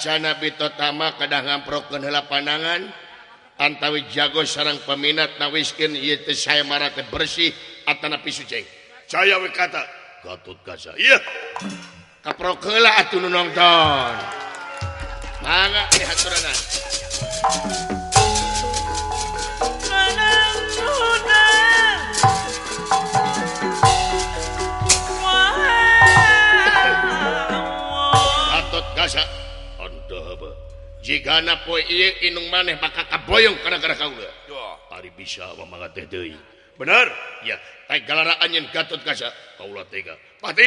Acana Bitotama kadang ngamprokeun heula pandangan antawi jago sarang peminat na wiskin ieu teh saya marate bersih atana suci. Saya we kata Gatut Kaca. Iya. Kaprokeula atuh nu nonton. Mangga eh, dihaturanna. jika inung maneh maka kaboyong gara-gara kau hari bisa benar. Ya anjin Gatot Kaca Kaula tega. Pati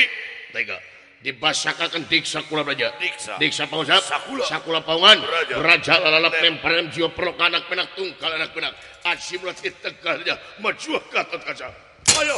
tega. Dibasakakan diksa kula raja diksa diksa pausa sakula. Sakula paungan. Raja lalap lemparan jiwa perok anak penak tungkal anak penak. Asimulat tegal ya majuah Gatot Kaca ayo.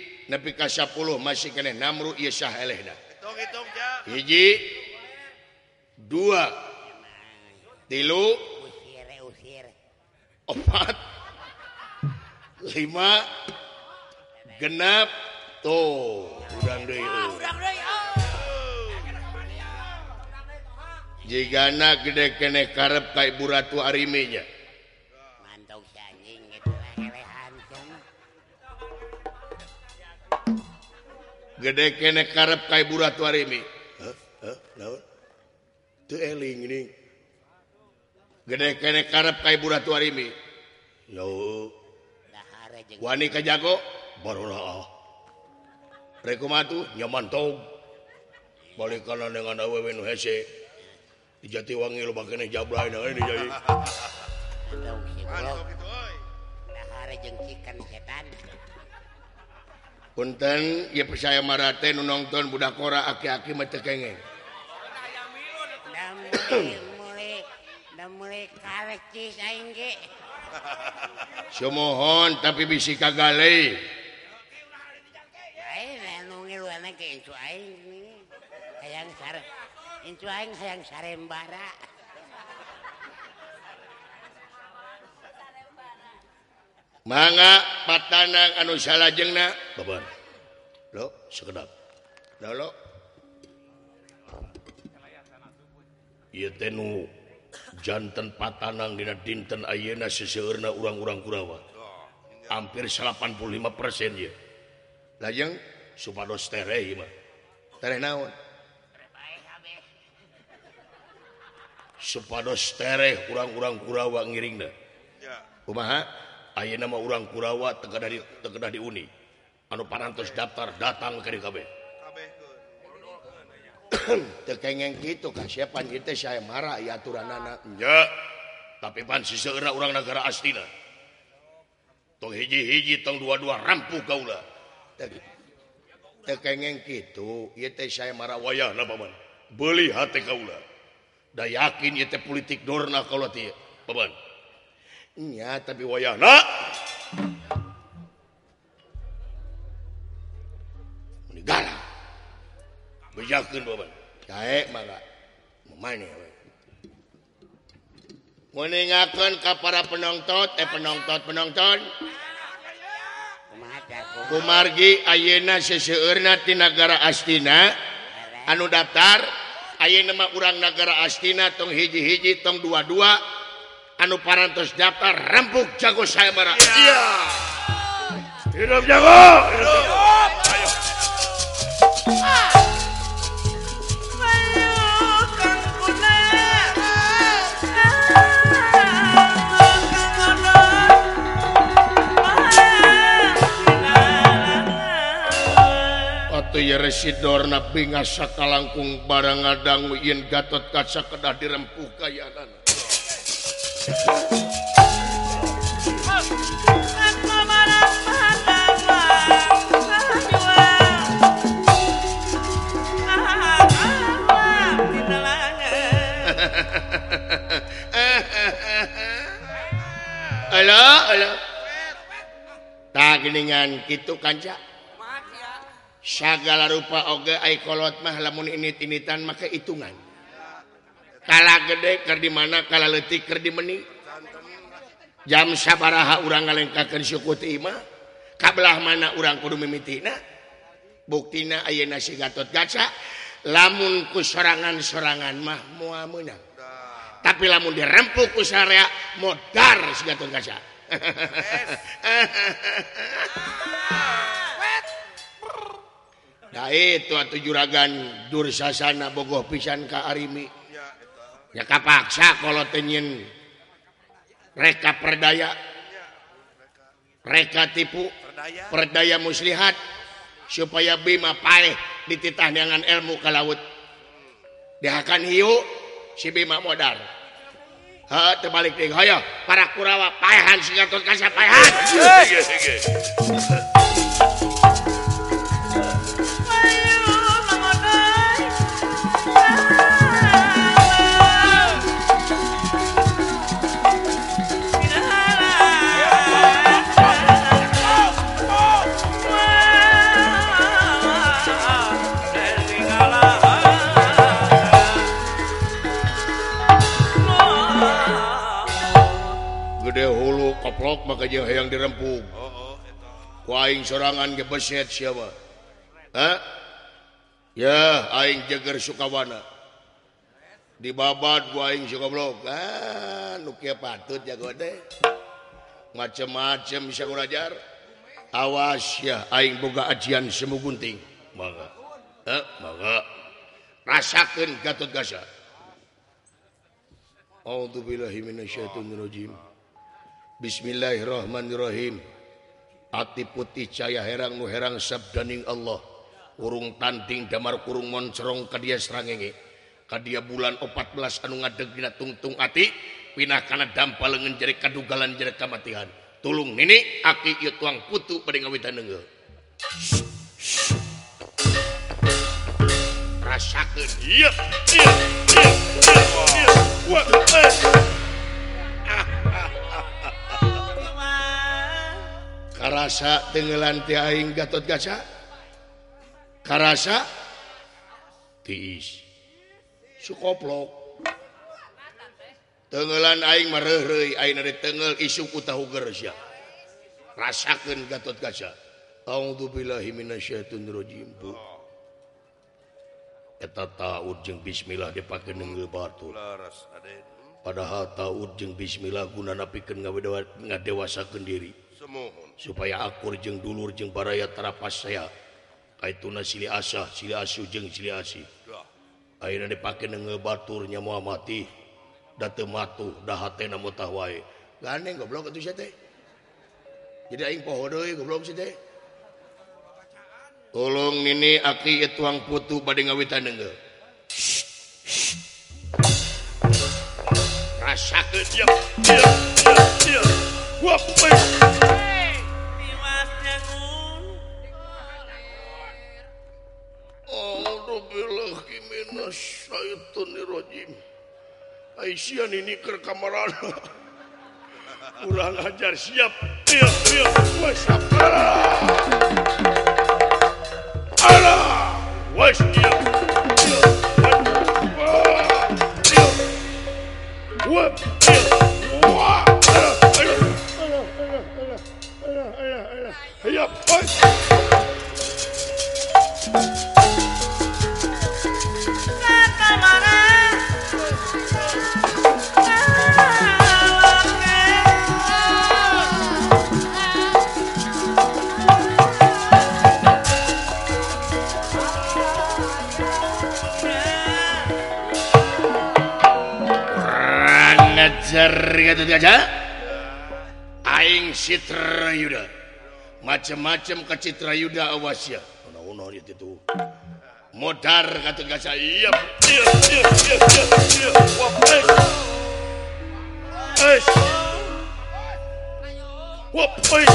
nepi ka 10 masih keneh namru ieu sah elehna hiji dua tilu opat lima genap tuh urang deui jigana gede kene karep ka ibu ratu ariminya gede kene karep kaibu Ratu Arimi. Teu eling ini Gede kene karep kaibu Ratu Arimi. Yo. Wani kajago barolah. Rekomatu nyaman tong. Balik kanan dengan awewe nu hese. Di Jatiwangi lo bakene jablay ini jadi. Mantap gitu euy. Nah, jengkikan setan. punten ya percaya marate nu nonton budak kora aki-aki mah teu kengen Sumohon tapi bisi kagale. Hayang sare. Incu aing hayang sarembara. manga patanang anu salahjengna beban lo sekedap. Lo nu jantan patanang dina dinten ayeuna seseurna urang-urang Kurawa. Hampir 85 persen ya lajeng? Supados tereh mah. Tereh naon? Supados tereh urang-urang Kurawa ngiringna. Kumaha? Ayo nama orang Kurawa Tekedah di, tekedah di Uni anu parantos daftar datang ke DKB tekengeng gitu kasihan kita saya marah ya aturan anak ya tapi pan si seseorang orang negara astina. Tong hiji hiji tong dua dua rampu kaula. Tekengeng gitu ya teh saya marah wayah lah paman beli hati kaula. Dah yakin ya teh politik dorna kaula tiap paman Iya, tapi wayah meninggalkan ka para penonton eh penonton penonton. Kumargi Ayeuna seseueurna ti negara Astina. Anu daftar Ayeuna mah urang negara Astina tong hiji-hiji tong dua-dua. Anu parantos daftar rempuk jago saya marah iya. Hidup jago. Residor nabi ngasaka langkung barang ngadang yen gatot kaca kedah dirempuh kayanan halo halo. Tak geningan gitu kanca segala rupa Ogekolot mah lamun initan maka hitungan kala gede ke di mana kala letik ke di meni jam sabaraha urang ngalengkakeun syukur imah kabelah mana urang kudu mimitina buktina ayeuna si Gatot gaca lamun ku sorangan-sorangan mah moal meunang. Tapi lamun dirempuk ku sarea modar si Gatot gaca Da itu atuh juragan dursasana bogoh pisan ka Arimi. ya kapaksa kalau tenyin mereka perdaya. Mereka tipu perdaya muslihat. Supaya Bima paeh dititah dengan ilmu ke laut. Diakan hiu si Bima modal. Ha terbalik ding hoyo para Kurawa paehan sing gatot kasapaehan goplok maka jeung hayang dirempung. Oh, oh, Ku aing sorangan ge beset siapa? Hah? Ya, aing jeger Sukawana. Di babat gua aing Sukablok. Ah, nu kieu patut jago deh. Macem-macem bisa ngajar. Awas ya, aing boga ajian semu gunting. Maka. Eh, maka. Rasakeun Gatot Gasa. A'udzubillahi minasyaitonirrajim. Bismillahirrohmanirrohim hati putih caya herang nu herang sabdaning Allah. Urung tanting damar kurung moncerong ka dia serangenge. Ka dia bulan 14 anu ngadeg dina tungtung ati pinah kana dampal lengan jere kadugalan jere kamatian tulung nini aki ieu tuang putu pada ngawitan neungeul. Rasakeun. Ieu ieu ieu ieu karasa tenggelan ti aing Gatot Kaca karasa? Tiis. Sukoplok tenggelan aing mareureuy aing ari tengel isuk utahu gersya rasakeun Gatot Kaca A'udzubillahi minasyaitonir rajim Bu. Eta taud jeung bismillah dipake neunggeul batu padahal taud jeung bismillah gunana pikeun ngadewasakeun diri. Semohon. supaya akur jeng dulur jeng baraya terapas saya. Kaituna nasili asah sili asu jeng sili asih. Akhirnya dipakai nenge baturnya Muhammadi date matu dahate namu tahwai gandeng goblok itu saya teh. Jadi aing pohodoi goblok sih teh. Tolong nini aki tuang putu badai ngawitan nenge rasakeun dia. Dia dia dia. Astagfirullahaladzim Aisyah ini ke kamaran kurang ajar siap. Siap tiap Wes Alah Wes tiap Yep. Alah iya wes aing Citra Yuda. Macam-macam ke Citra Yuda awas ya. Itu. Modar kata gak iya iya iya iya iya iya wah es es wah es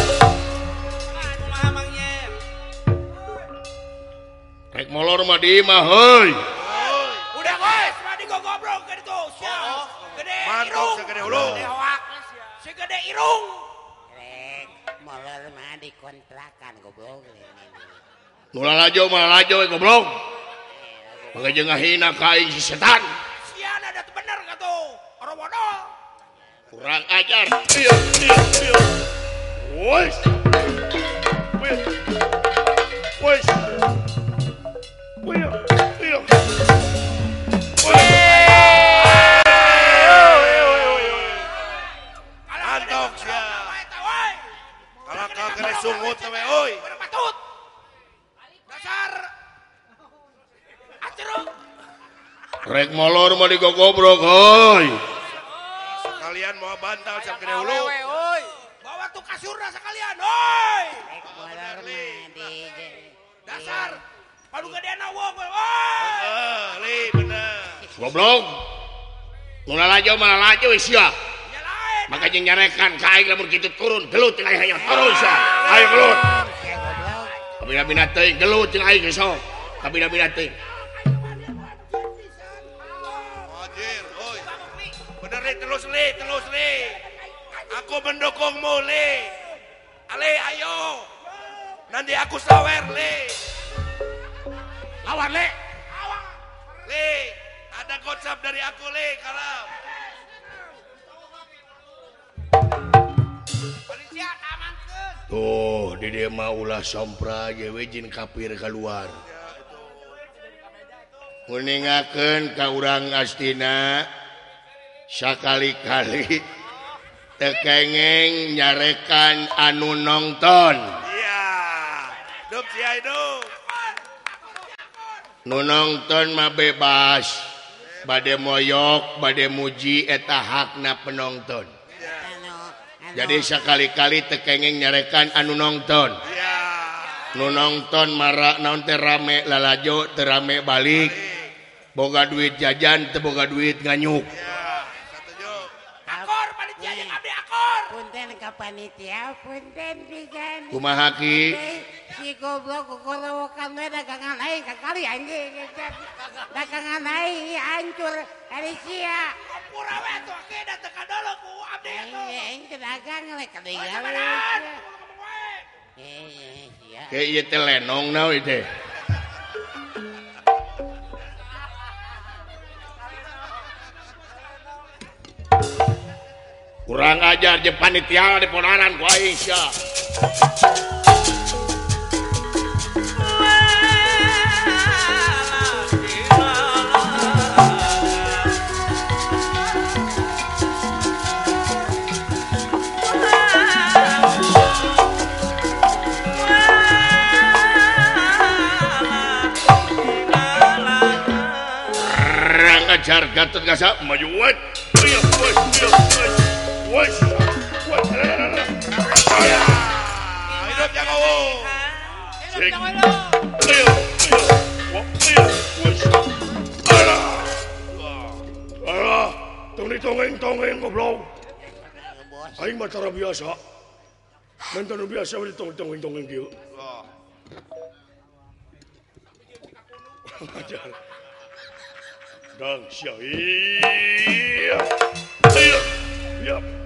Rek molor mah di mah heuy. Udah guys, mah di goblok gitu. Siap. Mantok segede hulu. Segede irung. Rek, molor mah dikontrakan goblok. Mula lajo, mula lajo eh, goblok. Eh, Maka jeung ngahina ka aing si setan. Sian ada bener ka tuh. Orang bodoh. Kurang ajar. Iya, iya, iya. wes wes wes Woi. sungut we oi patut dasar aceruk rek molor mah digogobrok hoi kalian mau bantal sak gede hulu bawa tuh kasur rasa kalian hoi dasar padu gedeana ah, wong oi li bener goblok mulai laju, malah laju, wis ya makanya nyarekan kain lamun gitu turun gelut cing aing terus ya ayo gelut kabina-bina teuing gelut cing aing sok kabina-bina teuing Wajir, oi. Bener li terus li, terus li. Aku mendukungmu li. Ale ayo. Nanti aku sawer li. lawan le Li, ada konsep dari aku li, kalau. tuh di dia mah ulah sompra jewejin kafir keluar Kuningakeun ka urang astina sakali-kali tekengeng nyarekan anu nonton nonton mah bebas bade moyok bade muji eta hakna penonton. jadi sekali-kali tekengeng nyarekan anu nonton. Nu nonton marak naon teh rame lalajo teh rame balik. Boga duit jajan teh boga duit nganyuk. ka panitia punten pisan. Kumaha ki? Si goblok kukolowokan we dagangan aing kakali anjing. Dagangan aing hancur dari sia. Ampura we tuh ki da teu kadolo ku abdi atuh. Aing teu dagang lek kadieu. Eh, iya teh lenong naon teh. Kurang ajar jeung panitia di ponaran ku sia. Kurang ajar Gatot Kaca maju wet Woi. Woi. Hidup yang awu. Hidup yang awu. Clear. Clear. Woi. Alah. Alah, Tung ditongeng tongeng goblok. Aing mah cara biasa. Mentan biasa ditongeng tongeng tongeng kieu. Dang, siap. Siap. Siap.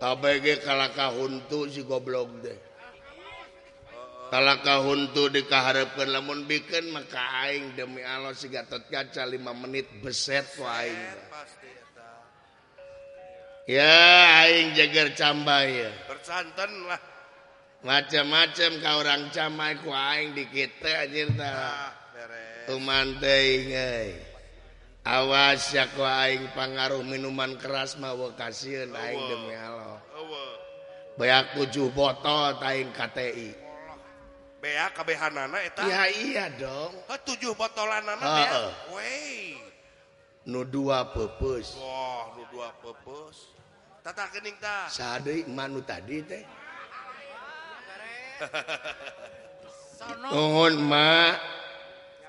KBG kalaka huntu si goblok deh. Kalaka huntu dikaharapkan lamun bikin maka aing demi Allah si Gatot Kaca 5 menit beset aing. Ya aing jagar cambay ya. Bersanten lah. Macam-macam ka orang camai ku aing di kita anjir Ah, beres. Tuman teuing euy. awas ya ku aing pangaruh minuman keras mawa kasieun aing demi Allah. Beak tujuh botol taing KTI beak kabehanana eta? Ya iya dong. Ha tujuh botol anana beak? Uh, wey nu dua pepes. Wah nu dua pepes. Tata kening ta? Sadeui manu tadi teh. Nuhun mak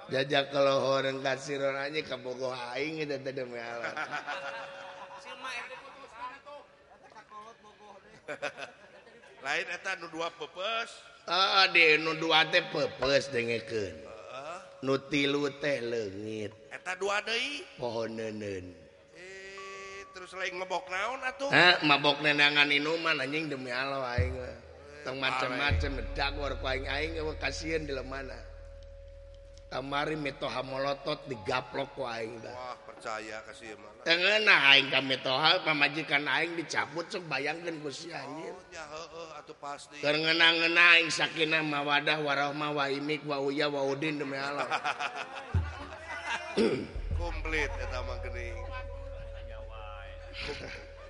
jajak kalau orang kasir orangnya kabogoh aing itu tidak melalui lain eta nu dua pepes. Ah di nu dua teh pepes dengekeun. Nu tilu teh leungit. Eta dua deui. Pohon neuneun. eh terus lain mabok naon atuh? Ah mabok nenangan inuman anjing demi Allah aing eh, tong macam-macam medak war ku aing aing kasihan di lemana. kamari mitoha molotot digaplok ku aing dah. Wah, percaya kasih mana. Tengeuna aing ka mitoha pamajikan aing dicabut sok bayangkeun ku si anjir. Oh, ya heuh atuh pasti. Keur ngeuna-ngeuna aing sakinah mawadah warahmah wa imik wa uya wa udin demi Allah. Komplit eta mah geuning.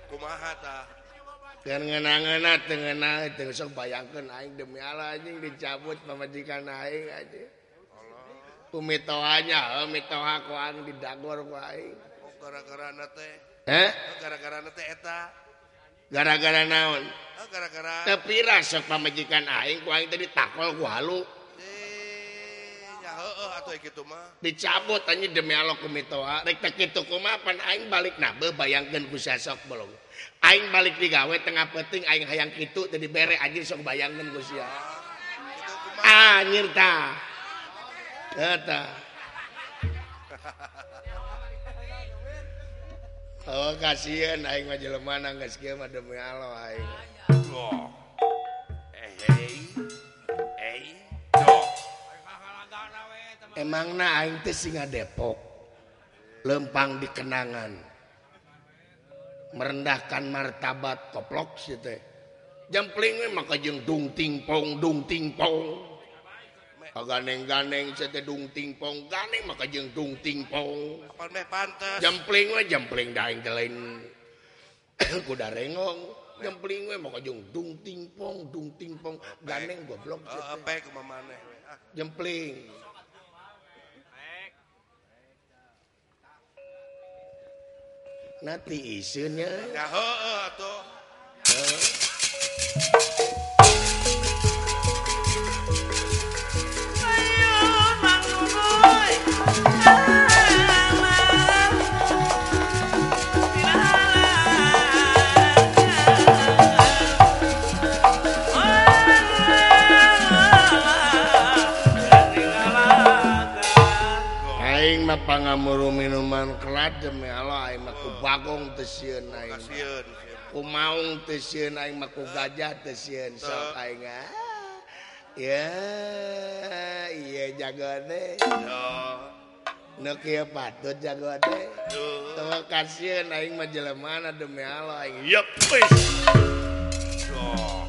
Kumaha tah? Keur ngeuna-ngeuna teu ngeuna teu sok bayangkeun aing demi Allah anjing dicabut pamajikan aing anjing. pumitoanya mitoha ku mitohaang didagor gara-gara naon? Tapi sok pamajikan aing ku aing tadi takol ku halu dicabut tanya demi Allah kumitoa rek tak itu kumapan aing balik nabe bayangkan ku sesok belum aing balik digawe tengah peting aing hayang kitu tadi bere aja sok bayangkan ku sia. Ah, anjir tah. Oh kasihan aing mah jelema nang geus kieu mah demi Allah aing. Eh hey. Eh. Dok. Emangna aing teh singa Depok. Lempang dikenangan. Merendahkan martabat koplok sih teh. Jempling mah kajeng dung ting pong dung ting pong. ganeng-ganeng sededung tingpong. Ganeng maka jeng dung tingpong. Kapan meh pantas jempling we jempling daing lain. Kuda rengong. Jempling we maka jeng dung tingpong dung tingpong. Ganeng goblok eh, uh, apa ke mamane jempling. Nanti isunya ya. Heeh atuh. pangamuru minuman kelat demi Allah aing mah ku bagong teu sieun aing. Ku maung teu sieun aing mah ku gajah teu sieun sok aing. Ah. Ya, iya jagone. Yo. Nu kieu patut jagone. Teu kasieun aing mah jelema demi Allah aing. Yep.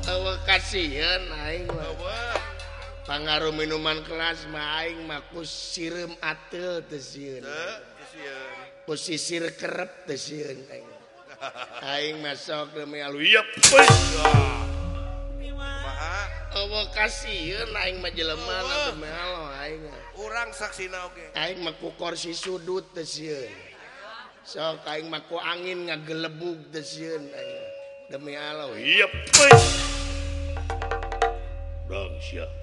Teu kasieun aing mah. pangaruh minuman kelas maing maku sirim atel tesiun posisir kerep tesiun aing. Aing masuk demi alu yep Awa kasieun aing mah jelema demi alo aing urang saksina oge. Aing mah ku kursi sudut tesieun sok aing mah ku angin ngagelebug tesieun aing. Demi alo yep dong siap.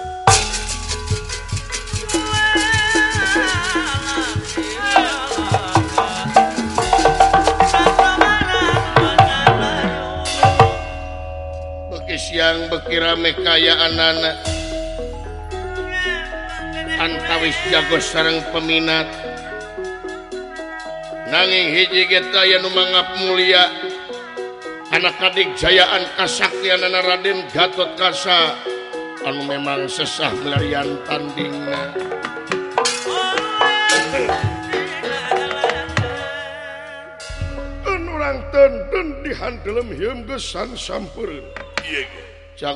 siang bekirame kaya anak antawis jago sarang peminat. Nanging hiji geta yang mangap mulia. Anak adik jayaan kasaktian anak Raden Gatot Kasa anu memang sesah melarian tandingna. Anu orang tenden dihandelem hiem gesan sampurin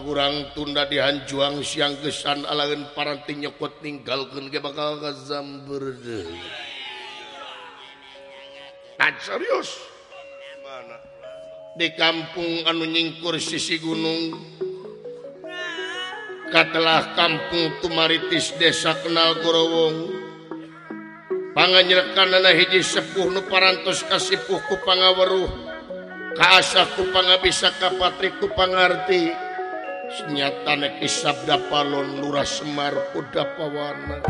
kurang tunda dihanjuang siang kesan alagen paranti nyekot ninggalkan ke bakal kazam berde nah, serius? Mana? di kampung anu nyingkur sisi gunung katalah kampung tumaritis desa kenal gorowong. Panganyerekan hiji sepuh nu parantos kasipuh ku pangaweruh kaasa ku pangabisa kapatri ku pangarti. Senyatane kisabda palon lurah Semar kuda pawana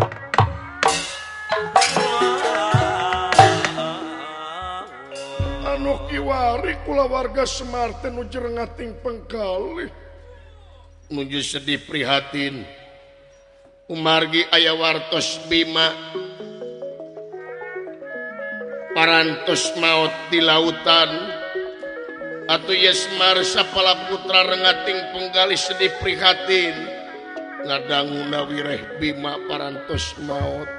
anu kiwari kula warga Semar tenu jerengating pengkali nuju sedih prihatin. Umargi aya wartos Bima. Parantos maut di lautan. atau Yesmar sapala putra rengating penggali sedih prihatin. Ngadangu nawireh bima parantos maut.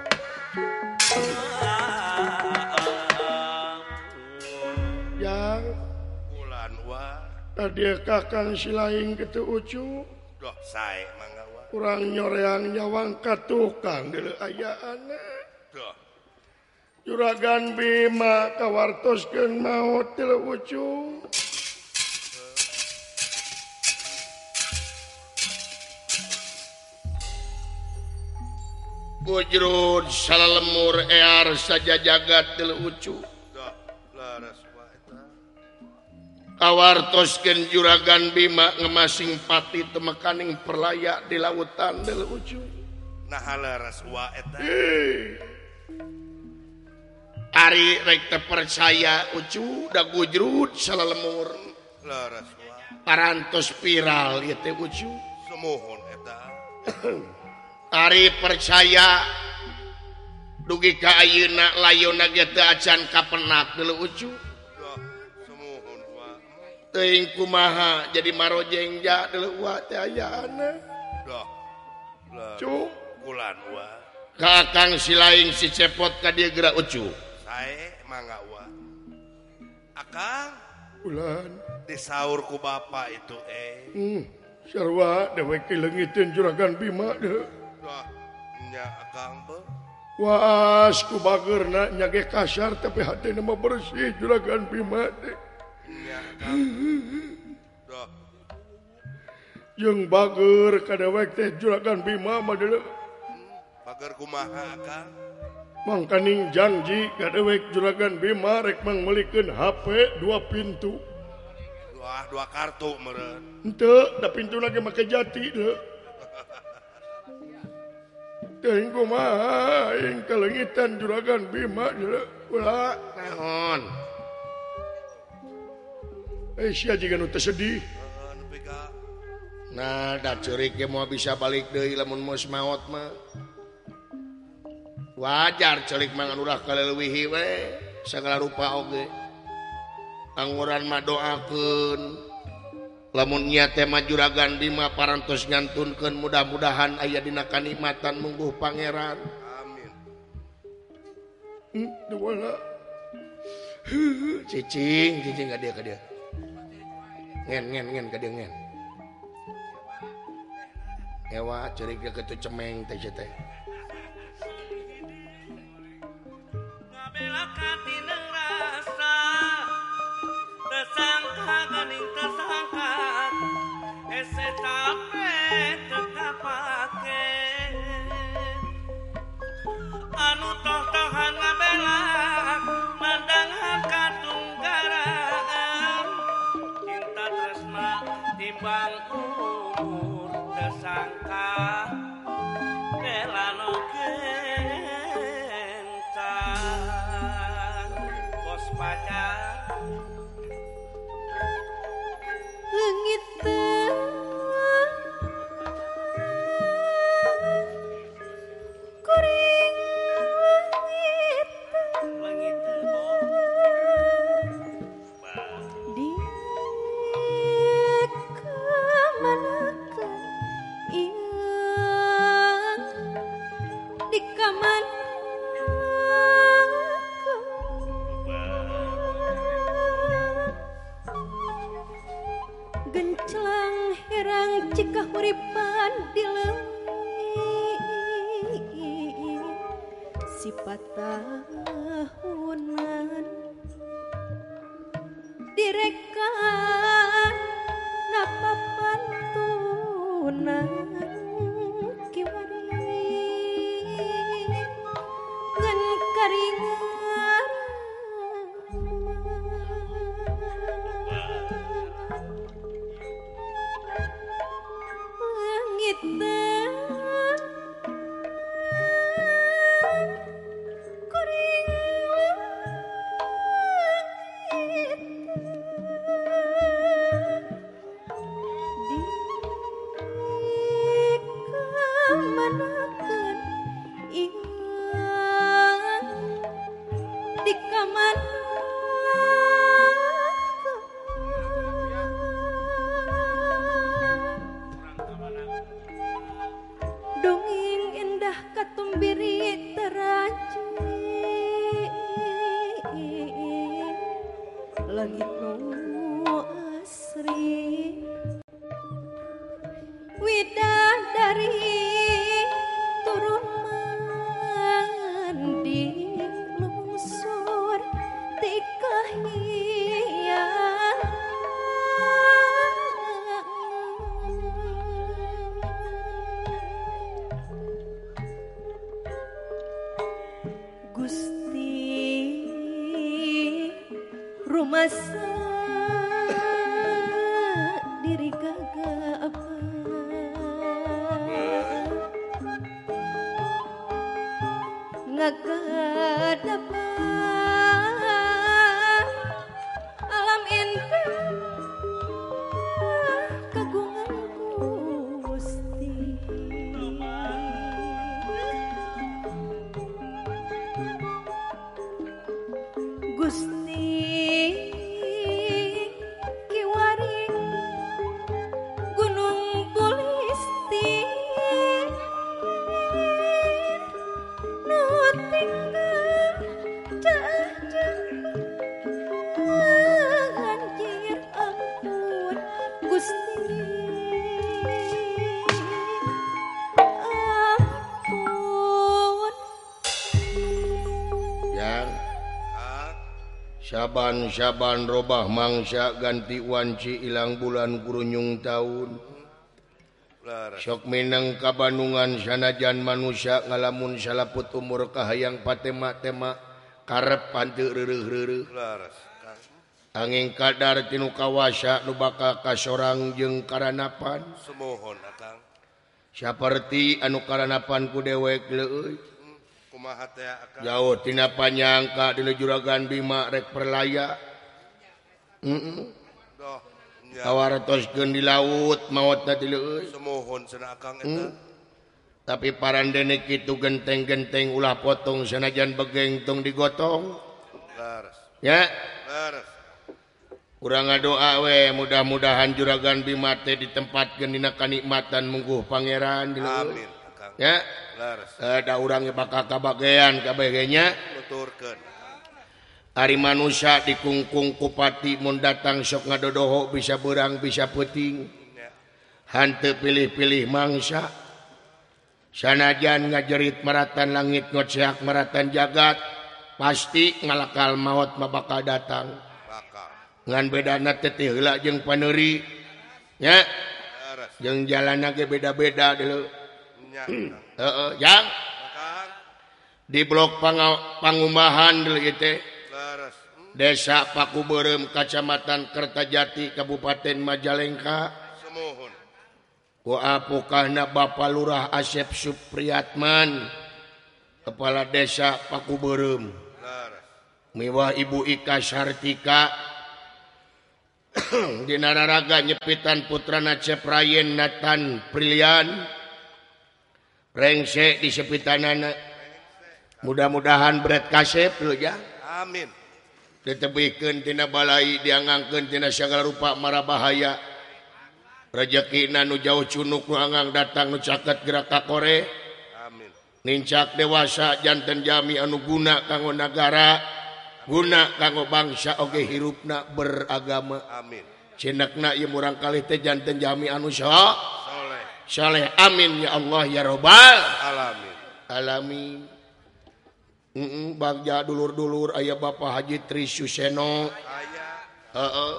Yang bulan wa. tadi kakang silaing ketu ucu. Doh sae kurang nyoreang nyawang katukang dulu ayah anak doh. Juragan bima kawartoskeun maut tilu ucu. bujrud salah lemur air saja jagat ucu awartosken juragan Bima ngemasing pati temekaning perlayak di lautan del ucu nah raswa eta. Ari rek percaya ucu da gujrud salah lemur. Parantos viral ieu teh ucu semohon eta. Ari percaya dugi kauna layuna acan kapenak dulucu teing kumaha jadi maro jengja dulu wayana cu bulan wa kakang si lain si cepot ka dia gerak ucu saya mangga wa akang bulan. Disaur ku bapak itu eh. Hmm sarwa dewe kilengiteun juragan bima deh. wasku bagernanya kasar tapi hati nama bersih juragan Bima yang bager kadawek teh juragan Bima madele hmm, bager kumaha kang mangkaning janji kadawek juragan Bima rek mangmelikeun HP dua pintu. Dua dua kartu meureun. Henteu da pintu lagi make jati deh Maing kelengitan juragan Bima naon? Eh, Sedih nah ge mau bisa balik deui lamun mus maot mah. Wajar celik mangan ulah kaleuwihi we segala rupa oge. Okay. angguran mah doakeun. lamunnya tema juragan Dima parantos nyantunkan mudah-mudahan ayah dina kanikmatan mungguh pangeran. Amin. Cicing cicing gak dia ke dia. Ngen ngen ngen ke dia ngen. Ewa curiga ke tuh cemeng teh teh. Ngabela katineng rasa tersangka ganing tersangka ਐਸੇ ਤਾਂ ਮੈਂ sifat Saban Syaban robah mangsa ganti wanci ilang bulan gurunyung tahun. Sok Minang Kabanungan sanajan manusia ngalamun salaput umur kahayang patema-tema karep pante angin kadar tinu kawasa nu baka kasorang jeung karanapan. Semohon seperti anu karanapan ku dewek leuy. jauhtina panjangka di juragan Bima rek perlaya. Di laut maut mm. tapi para denek itu genteng-genteng ulah potong senajan begengtung digotong. Ya. Kurang doa we mudah-mudahan juragan Bimate ditempatkan dina kenikmatan mungguh Pangeran di laut ya. Ada eh, orangnya bakal kebagian kebagainya hari manusia dikungkung kupati mun datang sok ngadodoho bisa berang bisa puting hante pilih-pilih mangsa. Sanajan ngajerit meratan langit ngoceak meratan jagat pasti ngalakal maut bakal datang. Ngan beda tetih jeng paneri. Ya. Jeng jalan lagi beda-beda dulu yang di blok pangumahan desa Paku Berem Kacamatan Kertajati Kabupaten Majalengka. Semohunpukana Bapak Lurah Asep Supriyatman Kepala Desa Paku Berem mewah Ibu Ika Sartika. Dinararaga Nyepitan Putra Nacep Rayen Nathan Prilian. rengsek di sepitanana. Mudah-mudahan berat kasep luja amin. Ditebikan tina balai diangangkan tina segala rupa marah bahaya. Rezeki nanu jauh cunuk nu angang datang nu caket gerak kakore amin. Nincak dewasa jantan jami anu guna kanggo negara guna kanggo bangsa oge hirupna beragama. Amin. Cenekna ieu murang kalih teh janten jami anu sya Saleh amin ya Allah ya robbal alamin. Alamin. Mm -mm, bagja dulur-dulur ayah Bapak Haji Tri Suseno uh -uh.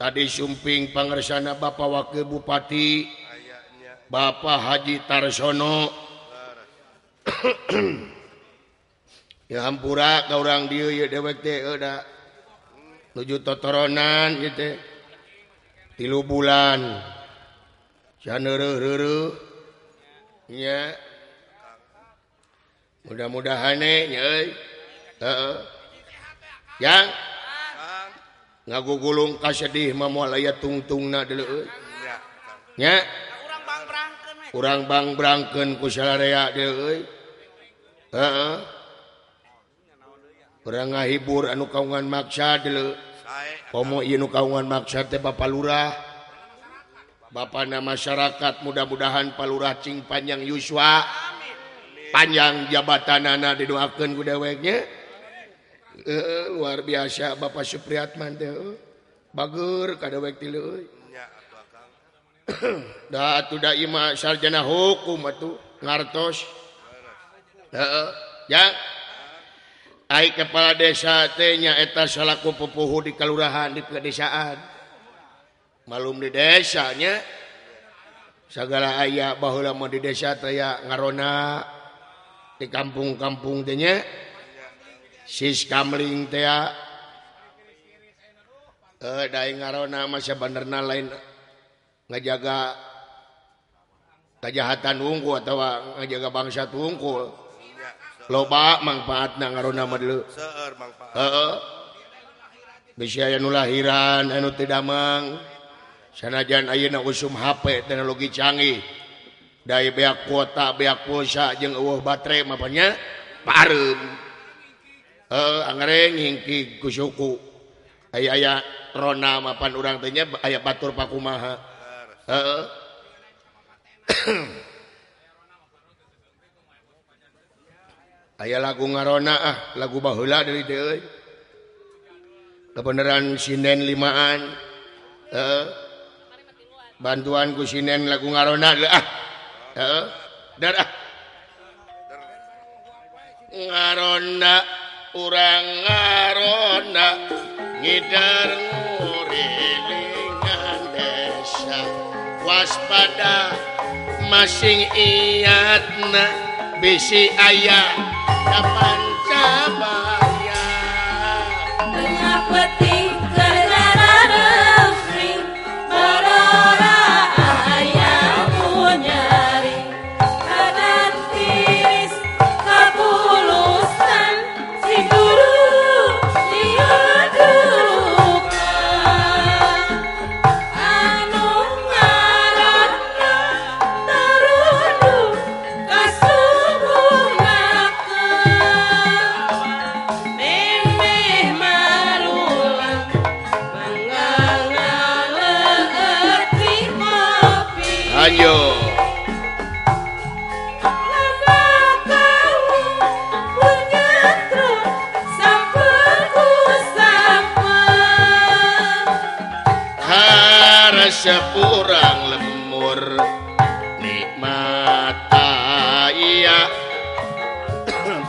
tadi sumping pangersana Bapak Wakil Bupati. Ayahnya. Bapak Haji Tarsono. Ya hampura ke orang dia ya dewek teh eh, udah nuju totoronan gitu tilu bulan. nya mudah-mudahan uh, yang ngagu gulung kasedih mamaya tungtung na dulu nya kurang Bang Brangken kusaria kurang ngahibur anu kaungan maksa dulu komo inu kaungan maksa teh Bapak Lurah. Bapakna masyarakat mudah-mudahan paluracing panjang Yuswa. Panjang jabatan anak didoakan gudaweknya e, luar biasa Bapak Supriyatman teh eh. bager kadawek tilu da atuh da ima sarjana hukum atuh ngartos. Heeh. Ya. Ai kepala desa teh nya eta salaku pupuhu di kelurahan di pedesaan. malum di desanya segala aya bahwa lama di desa saya ngarona di kampung-kampung tehnya sis kamling teh eh dai ngarona masa benerna lain ngajaga kejahatan unggul atau ngajaga bangsa tungkul loba manfaat na ngarona mah dulu. Seueur manfaat. Heeh. Bisa anu lahiran anu tidak mang sanajan Ayeuna usum HP teknologi canggih. Dari beak kuota beak pulsa jeung eueuh baterai mapanya parem eh angreng hingki ku suku. Aya aya rona mapan urang teh nya aya batur pakumaha. Heeh aya lagu ngarona ah lagu baheula deui teh euy. Kebenaran sinden limaan. Heeh bantuanku Sinen lagu ngarona ah. Darah ngarona orang ngarona ngidar ngurilingan desa. Waspada masing iatna bisi ayam dapat cabaya. Tengah peting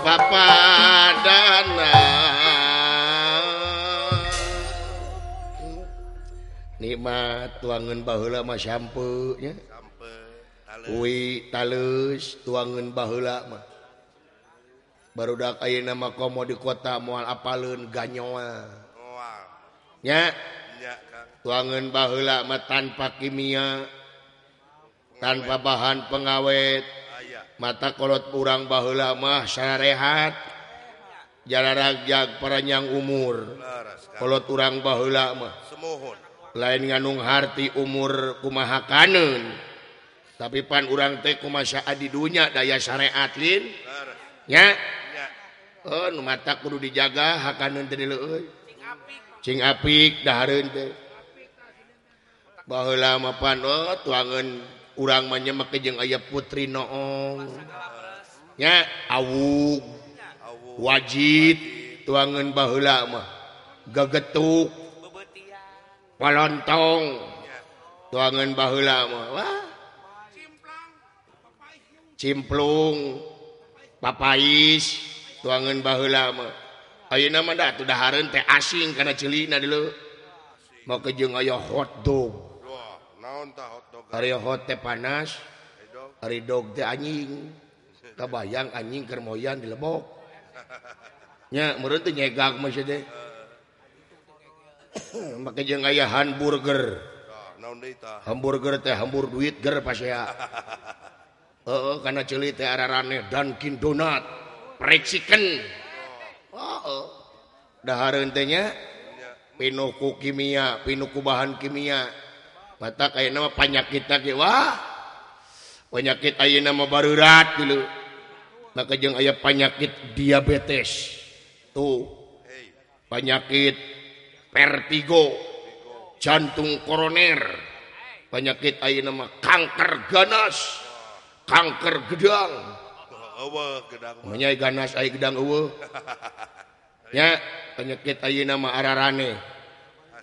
papadana. Nikmat tuangan bahula mah sampe nya. Kuwi talus tuangan bahula mah. Baru dak ayeuna nama komo di kota moal apaleun ganyoa. Nya. Tuangan bahula mah tanpa kimia tanpa bahan pengawet. mata kolot kurang bahulamah sarehat jararajak peranyang umur. Kolot kurang bahulamah lain nganung harti umur kumaha kanen. Tapi pan urang teh kumaha adi dunya daya syariat lin? Nya? Oh nu mata kudu dijaga hakaneun teh leueuy cing apik. Dahareun teh. Baheula mah pan oh tuangeun urang menyemak jeung ayah putri noong. Noongnya awug. Wajib tuangan bahula mah. Gagetuk palontong tuangan bahula mah. Wah. Cimplung. Papais. Tuangan bahula mah. Ayeuna mah da tuh dahareun teh asing kana celina dulu. Mau ke jeung aya hotdog. Naon tah Ariohot teh panas, Aridog teh anjing, kabayang anjing kermoyan di lebok. Nya, meureun teh nyegak masih teh make jeung aya hamburger. naon deui tah Hamburger teh hambur duit ger pasea. Heeh, kana ceuli teh araraneh Dunkin Donat, fried chicken. Heeh. Dahareun teh nya pinuh ku kimia, pinuh ku bahan kimia. mata kayak nama penyakit Wah. Penyakit ayeuna nama barurat dulu. Maka jeng ayah penyakit diabetes. Tuh. Penyakit vertigo. Jantung koroner. Penyakit ayeuna nama kanker ganas. Kanker gedang. Menyai ganas aya gedang uwe ya penyakit ayeuna nama ararane.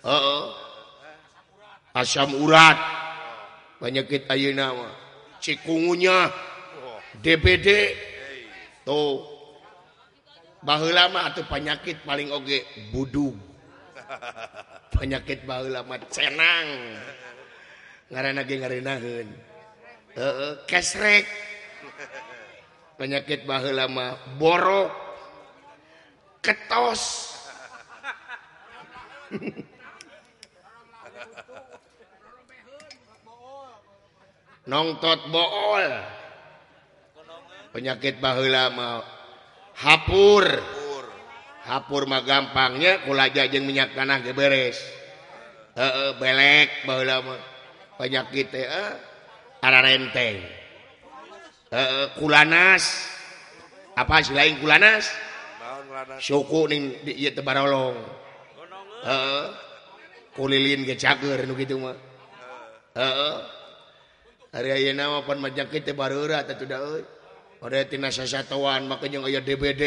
Heeh. oh. asam urat. Penyakit ayeuna mah. Cikungunya. DPD tuh. Baheula mah atuh penyakit paling oge budug penyakit baheula mah cenang. Ngaranna ge ngarenaheun heeh kesrek. Penyakit baheula mah borok. Ketos. nongtot bool. Penyakit bahulama hapur. Hapur. Mah gampangnya kulaja jeung minyak tanah ge beres. Heeh belek baheula mah. Penyakit teh eh, ara renteng. Heeh kulanas. Apa sih lain kulanas? Suku ning di ieu teh barolong. Heeh kulilin ge cager nu kitu mah. Heeh. hari na majaki jeung aya DBD.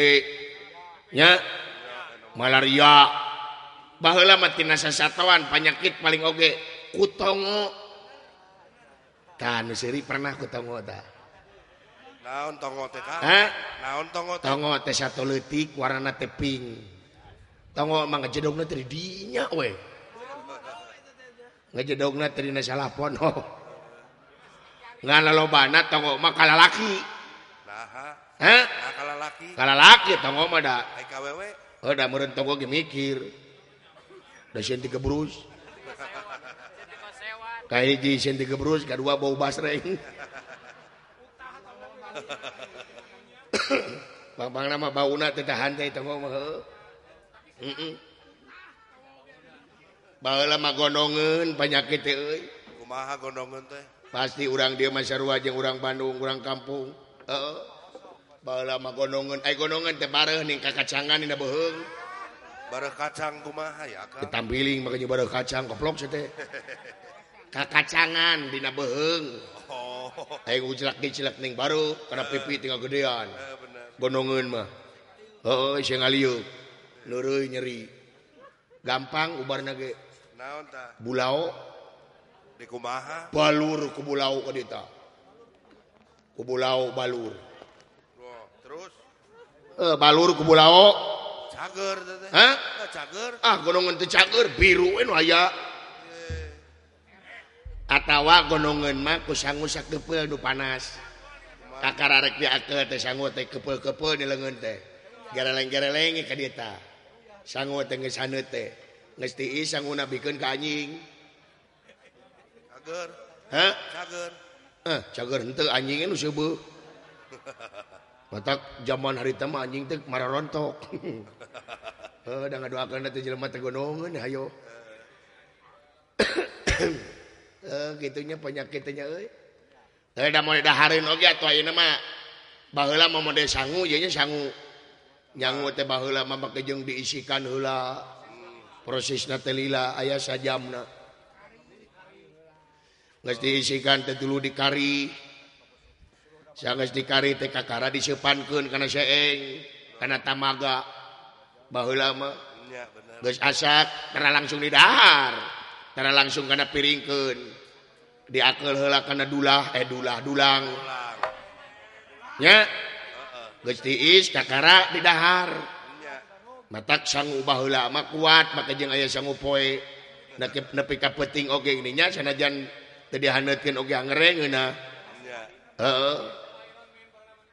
Nya. malaria. Baheula mah tina satuan penyakit paling oge kutongo eh. nu Seuri pernah kutongo eh, tah. naon tongo teh naon tongo teh? Tongo teh satu letik warna teh pink. Tongo mah ngejedogna teh dinya we ngejedogna teh dina salapon oh. lobana tonggo maka lalaki laki tonggo udah oh, meren tonggo mikir. Da sieun ti gebrus. Ka hiji sieun ti gebrus kadua bau basreng. Bambang nama bauna teu tahan teh tonggo mah heuh heeh baheula mah gondongeun penyakit teh euy. Kumaha gondongeun teh? pasti urang dia sarua jeung urang Bandung urang kampung. Heeh. Baheula mah gonongan. Ay gonongan teh bareuh ning kakacangan dina beuheung Bareuh kacang kumaha ya ka ditambiling makanya bareh kacang koplok sih teh. Kakacangan dina beuheung oh. Ay gujlak gijlak ning baru kana eh. pipi tinggal gedean. Eh, Gondongeun mah. Heeh uh, sing ngaliuk leureui nyeri. Gampang ubarna ge. Naon tah bulao. dikumaha balur kubulau kedita kubulau balur. Oh, terus? Eh, balur kubulau. Cager Hah? cager? Ah gonongan teu cager biru eh, anu aya. Atawa gondongeun mah ku sangu sakepeul nu panas. Kakara rek diakeul teh sangu teh kepeul-kepeul di leungeun teh. Gareleng-gareleng ka dieu tah. Sangu teh geus saneut teh. Geus tiis sanguna bikeun ka anjing. Eh, anjing batak zaman haritama anjing teh mararontok. Eh, heuh da ngadoakeun teh jelema tegonongan hayo. Eh, eh gitunya penyakitnya euy. Teh da moal dahareun oge atuh ayeuna mah baheula mah mode sangu jadinya sangu. Nyangu teh baheula mah make jeung diisikan heula. Hmm. Prosesna teh lila aya sajamna. Geus diisikan teh dulu dikari sangat dikari teh kakara diseupankeun kana seeng, kana tamaga. Baheula mah nya bener. Geus asak tara langsung di dahar langsung kana piringkeun. Diakeul heula kana dulah eh dulah dulang. Nya. Geus diis kakara di dahar matak sanggup bahu mah kuat maka jeng ayah sanggup poe. Nepi kapeting oge ininya sanajan tadi handutkeun oge angrengeuna heeh.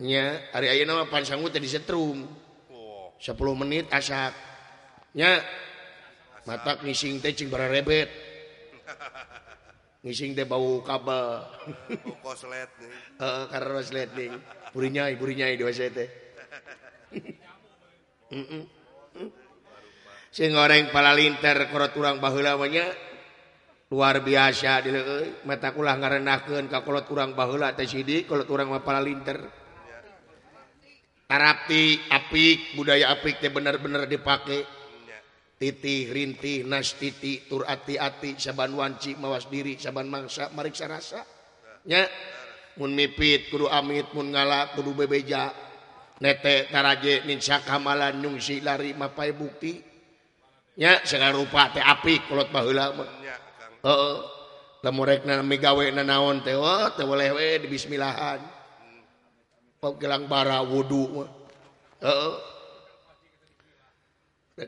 Nya ari ayeuna mah pansangu tadi setrum 10 menit asak. Nya mata ngising teh cing rebet. Ngising teh bau kabel. Koslet heeh karena koslet Burinya ibu-inya di WC teh. Sing goreng pala linter korot urang baheula mah luar biasa di matakulah ngarenahkeun ka kolot kurang baheula teh sidik kolot kurang mapala linter Arabti apik budaya apik teh bener-bener dipake. Titih rintih nas titi tur ati ati saban wanci mawas diri saban mangsa mariksa rasa. Nya mun mipit kudu amit mun ngala kudu bebeja. Nete taraje ninsa kamalan nyungsi lari mapai bukti. Nya segala rupa teh apik kolot baheula mah. lemurrek gawe na naon tewa oh, tewe di bismillahan. Gelang bara wudhu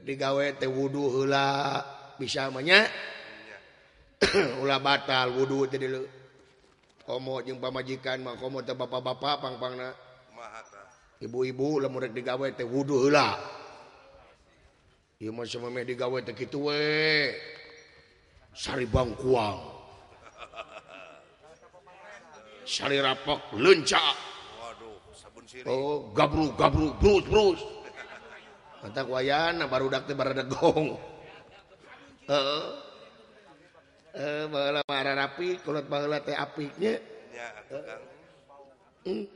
digawe teh wudhu hula bisa menya ulah batal wudhu jadi dulu. Komo jeung pamajikan mah komo teh bapak-bapak pangpangna. Ibu-ibu lamun rek digawe teh wudhu heula. Ieu mah sama meh digawe teh kitu we. Sari Bangkuang. Sari Rapok Lenca. Oh gabru gabru brus brus. Kata wayana baru dakte barada gong. Heeh. Eh baheula mah rapi kulit baheula teh apik nya. Ya hmm,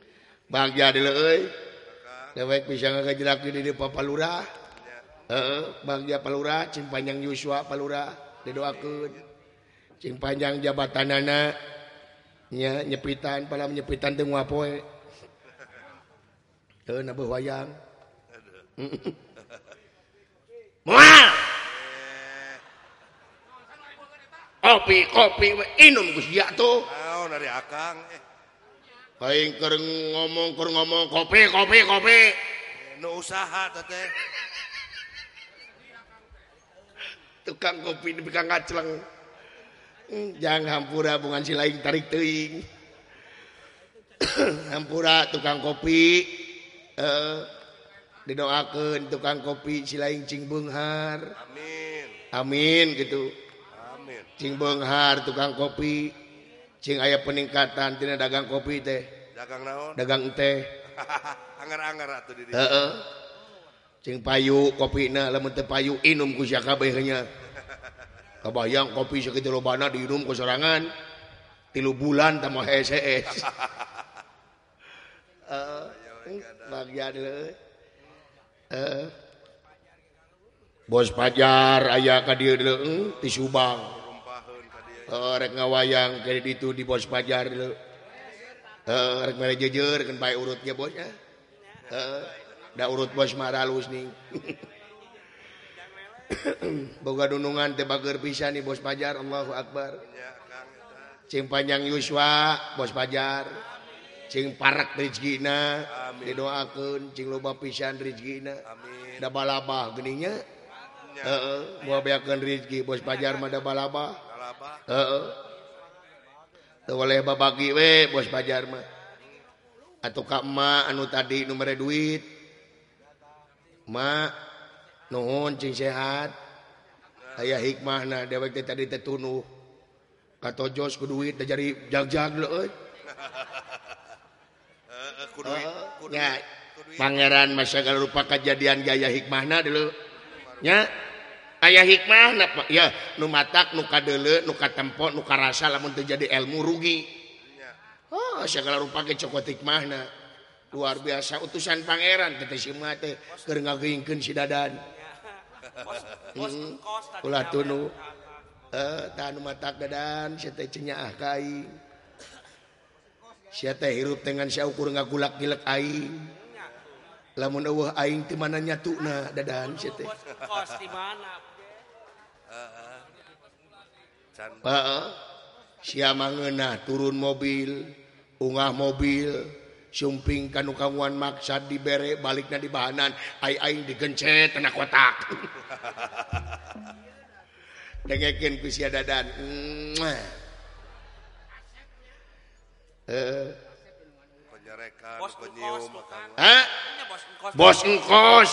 Bagja di leuy Dewek bisa ngagejrak di papa lurah Heeh Bagja palurah Cimpanjang yuswa palurah. didoakan cing panjang jabatan anak nya nyepitan pada menyepitan teu ngapoe teu na wayang. Moal kopi kopi inum Gus ya tuh. Naon dari akang eh. Paling keur ngomong keur ngomong kopi kopi kopi. Eh, nu usaha teteh tukang kopi di tukang ngacleng. Hmm, jangan hampura bungan si lain tarik teing hampura tukang kopi eh, didoakan tukang kopi si lain cingbunghar amin. Amin gitu. Amin. Cing beunghar tukang kopi. Cing ayah peningkatan tina dagang kopi teh. Dagang naon? Dagang teh. Anger-anger atuh di uh -uh. Cing payu kopi na lamun teu payu inum ku sia kabeh nya kabayang kopi sakitu lobana diinum ku sorangan. Tilu bulan tambah SES. uh, eh, bagian leuh uh, eh, bos pajar aya ka dieu deuleu ti Subang. Uh, rek ngawayang kayak itu di bos pajar deuleu. uh, rek mere jejer kan bae urutnya bosnya uh, da urut bos maralus nih. Boga dunungan teh bager pisan nih bos pajar Allahu Akbar. Cing panjang Yuswa bos pajar. Cing parak rizkina didoakeun. Cing loba pisan rizkina da balabah geninya. Heeh moal beakeun rizki bos pajar mah da balabah heeh. Teu oleh babagi we bos pajar mah. Atuh ka emak anu tadi nu mere duit. ma nuhun cing sehat. Aya hikmahna dewek teh tadi teh tunuh. Katojos ku duit teh jari jag-jag euy. Eh, eh, ku duit oh, nya pangeran masyarakat rupa kejadian gaya hikmahna dulu. Nya aya hikmah Pak. ya nu matak nu kadeule nu katempo nu karasa lamun teu jadi ilmu rugi. Oh segala rupa ge cokot hikmahna Luar biasa utusan pangeran teh si mah teh keur ngageuingkeun si dadan. bos bos kos hmm, tadi Ulah tunu. Eh, tah nu matak dadan si teh cenyaah ah aing. Sia teh hirup dengan si ukur ngagulak gilek aing. Lamun eueuh aing teu mana nyatuna dadan si teh. bos kos di mana can Heeh. Sia mangeunah turun mobil, ungah mobil, sumping kanukawan maksad diberre baliknya di bahanan ay-aing digencet anak kotak dengekin kusia dadan. Eh. Bos engkos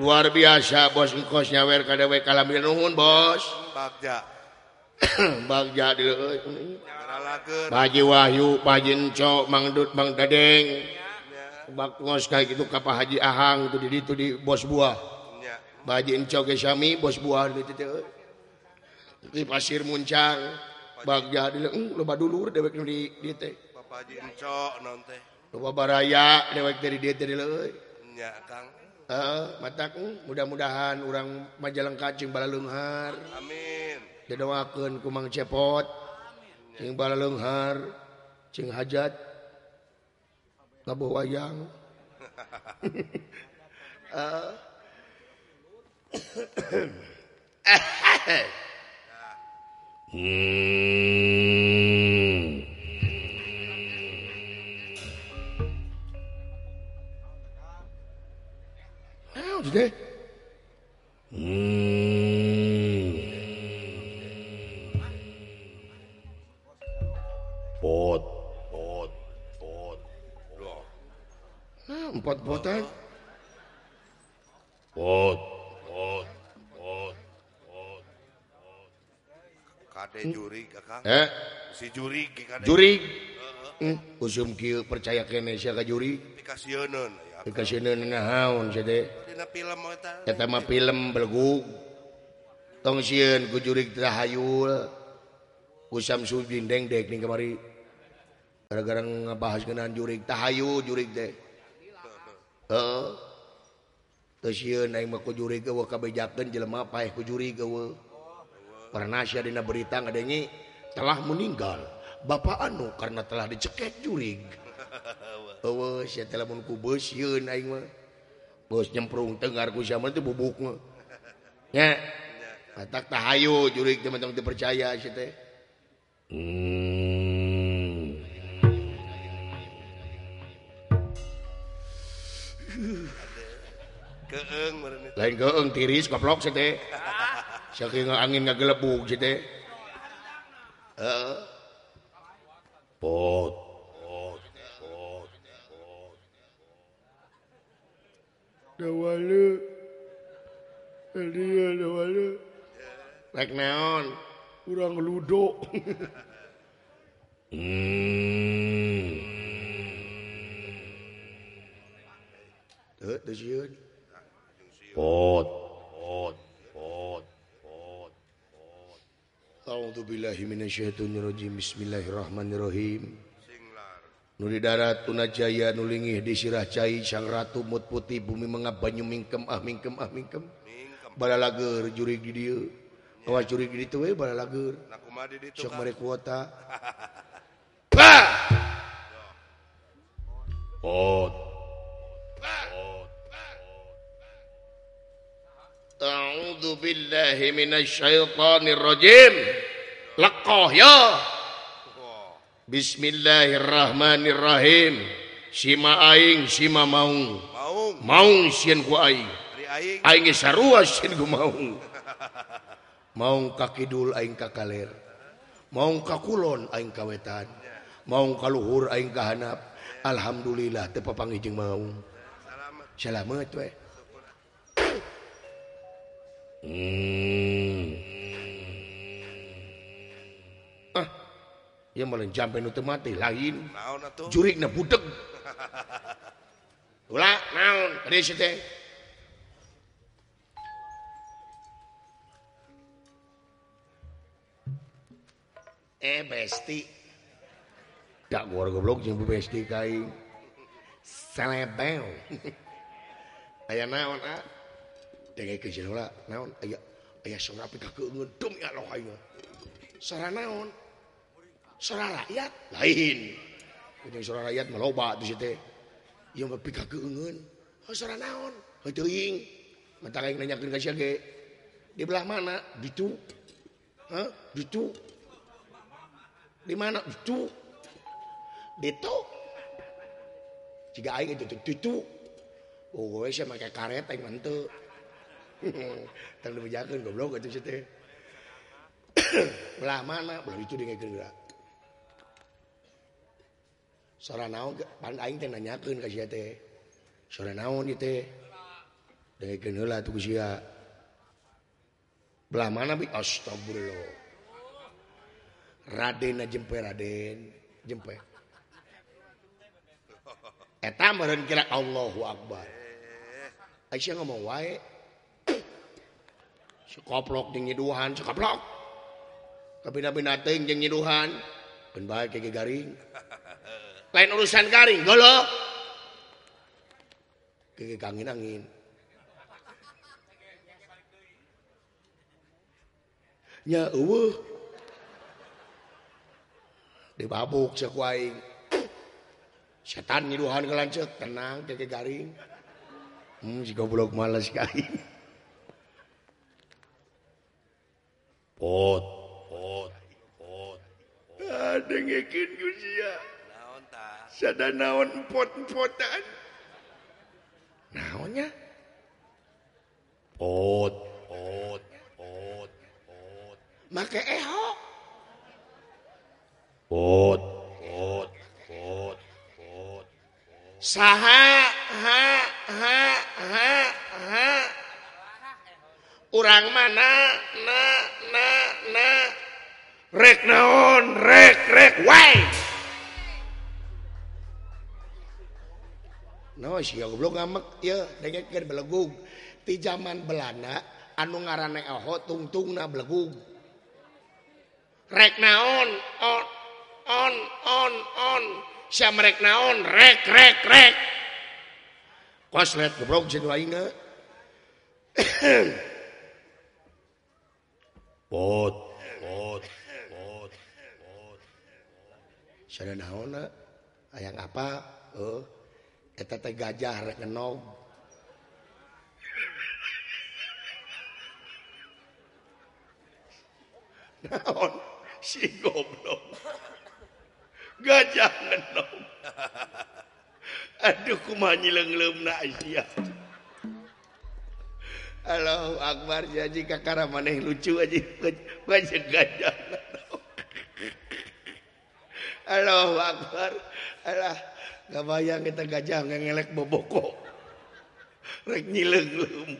luar biasa bos engkos nyawer kadewe kalamil nuhun bos. Bagja Haji Wahyu Paji Enco, Mang Dut, Mang Dadeng bakos kayak gitu kapal Haji Ahang itu di itu di bos buah Baji Enco Gesami bos buah di itu di Pasir Muncang Bagja di loba dulur dewek di di teh Bapak Haji Enco non teh loba baraya dewek dari dieu teh leuy nya Kang heeh mataku mudah-mudahan orang Majalengka jeung Balalunghar amin. didoakan kumang cepot jeung bala lenghar Cing hajat labuh wayang ah. Ah, hmm. Now, today. Hmm. empat botak. Pot, pot, pot, pot, pot. Kade hmm? juri, kakang. Eh? Si juri, kade. Juri. Uh. Uh-huh. Hmm, Usum kieu percaya kene sia ka juri. Pikasieunun. Pikasieunun naon sia teh. Dina film eta. Eta mah film belgug. Tong sieun ku juri tahayul. Usam Sujin dengdek dek kamari. Gara-gara ngebahas kenaan jurik. Tahayu jurik teh pernah berita ngadengi telah meninggal Bapak Anu karena telah diceket jurig. Nyemprung Tenggarku zaman itu bubuknya tak tahayu jurig teman-teman dipercaya teh. Hmm. lain keeng tiris goblok sih teh. Saking angin ngagelebug sih teh. Uh. pot. Pot pot pot dia dawalu rek naon urang ludo hmm. Eh, tuh, tuh, فوت فوت Pot, pot, pot, بالله من الشيطان الرجيم بسم الله الرحمن الرحيم Nuli darat tunajaya nulingih di sirah cai sang ratu mut putih bumi mengap banyu mingkem ah mingkem ah mingkem. Bala lager jurig di dieu. Kawas jurig di ditu we eh, bala lager. Sok mere kuota. Pot. A'udzu billahi minasyaitonir rajim. Lekoh ya. Bismillahirrahmanirrahim. Sima aing, sima maung. Maung. Maung sieun ku aing. Aing. Aing sarua sieun ku maung. Maung ka kidul aing ka kaler. Maung ka kulon aing ka wetan. Maung ka luhur aing ka hanap. Alhamdulillah teu papanggih jeung maung. Salamet. Salamet we. Hmm. ah ya malah nu teu mati lain. Naon atuh? Jurigna budeg. ulah naon? Kadi situ eh besti. Dak gua goblok jeung bu besti kai selebel. Aya naon ah? Dengke ke lah naon aya aya sora api kakeungeun demi Allah aing. Sora naon? Sora rakyat lain. Jeung sora rakyat mah loba di situ. Ieu mah pika keungeun. Oh sora naon? Heuh teuing. Mata aing nanyakeun ka sia ge. Di belah mana? di Ditu. Hah? Ditu. Di mana? Di Ditu. Ditu. Jika aing itu ditu. Oh, gue sih pakai karet aing mah terjakan goblok itu belah mana? Belum itu dengan kira sora naon pan aing teh nanyakeun ka sia teh. Sora naon ieu teh? Dengekeun heula tuh sia. Belah mana bi? Astagfirullah. Raden jempe Raden. Jempe eta meureun kira Allahu akbar. Aisyah ngomong wae koplok nyiduhan sekaplok kebina-bina ting jeung nyiduhan pun bae ge garing. Lain urusan garing golok ge kangin angin. Nya eueuh. Dibabuk cek aing setan nyiduhan kalancet tenang ge garing. Hmm si goblok malas garing. pot. Ah, pot pot ada ngekin ku sia Naon tah? sada naon pot-potan? Naonnya? Pot. Pot pot pot make eho. Pot. Pot pot pot saha ha ha ha ha. Urang mana? na rek naon rek rek wae no si goblok ngamek ya dengek keur belegug ti zaman Belanda anu ngaranna oho tungtungna belegug rek naon on on on on. Sia merek naon rek rek rek. Koslet goblok jeung lainna pot. naon ayaang apa? Oh, gajah rekenom naon? Si goblok. Gajah ngenom aduh kumaha nyileng-leumna sia. Halo Akbar jadi kakara maneh lucu aja gajah ngenom Halo Akbar Alah Gak bayang kita gajah ngelek boboko. Rek nyileng lum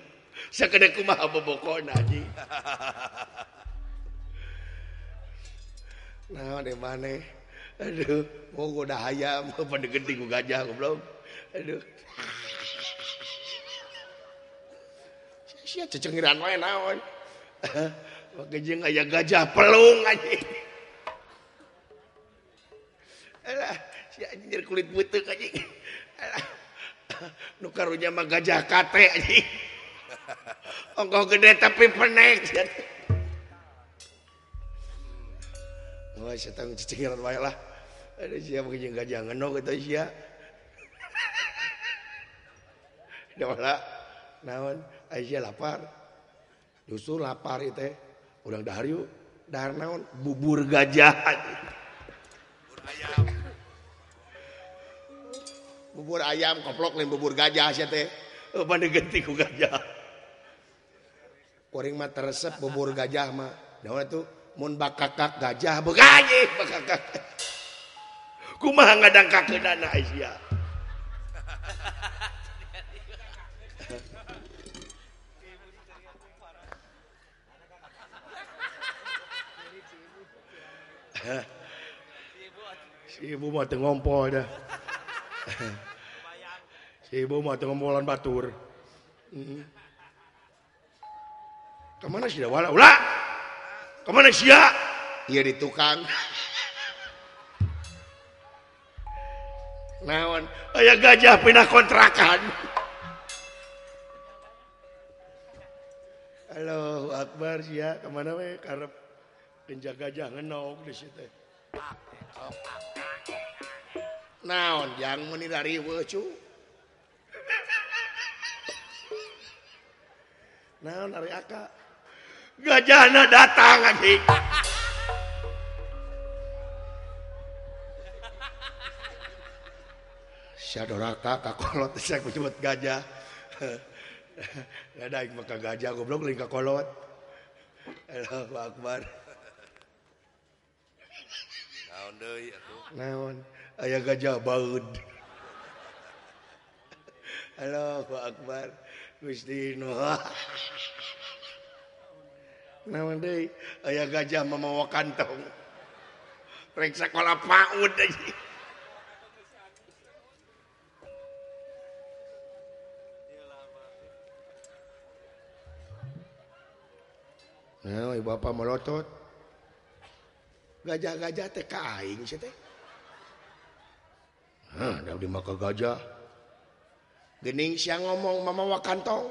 Sakada kumaha boboko naji. Nah di mana Aduh Mau gue hayam, ayam Pada gede gue gajah belum Aduh. Sia cecengiran wae naon. Pakai jeung aya gajah pelung anjing. si anjir kulit butuh mah gajah kate ongkoh gede tapi penek Wah, setan cecengiran wae lah. Ada siapa mah jeung gajah ngeno eta sia. Da wala naon Aisyah lapar. Justru lapar itu Udah dahar yuk. Dahar naon bubur gajah. Bubur ayam. bubur ayam koplok lain bubur gajah sia teh. Oh, Mana ganti ku gajah. Kuring mah teresep bubur gajah mah. Daun itu mun bakakak gajah begaji bakakak. Kumaha ngadang kakeunana Aisyah Si ibu mah teu ngompol dah. Ibu mau ngombolan batur. Hmm. Kemana sih wala? Ula! Kemana sih ya? Iya di tukang. Naon, ayah gajah pindah kontrakan. Halo, Akbar sih ya. Kemana we? Karep kenjaga gajah ngenog di situ. Eh, oh, naon yang meni dari wecu naon dari aka? Gajahna datang adik Syadoraka kakolot saya menyebut gajah. Ada yang makan gajah goblok lingka kolot Allahu Akbar. Naon deui atuh? Naon? aya gajah baud. Allahu Akbar. Gusti Nuh. Naon deui aya gajah mamawa kantong. Rek sakola paud deui Nah, bapak melotot. Gajah-gajah teh kain sih teh. Ah, hmm, di maka gajah. Gening siang ngomong mama wa kantong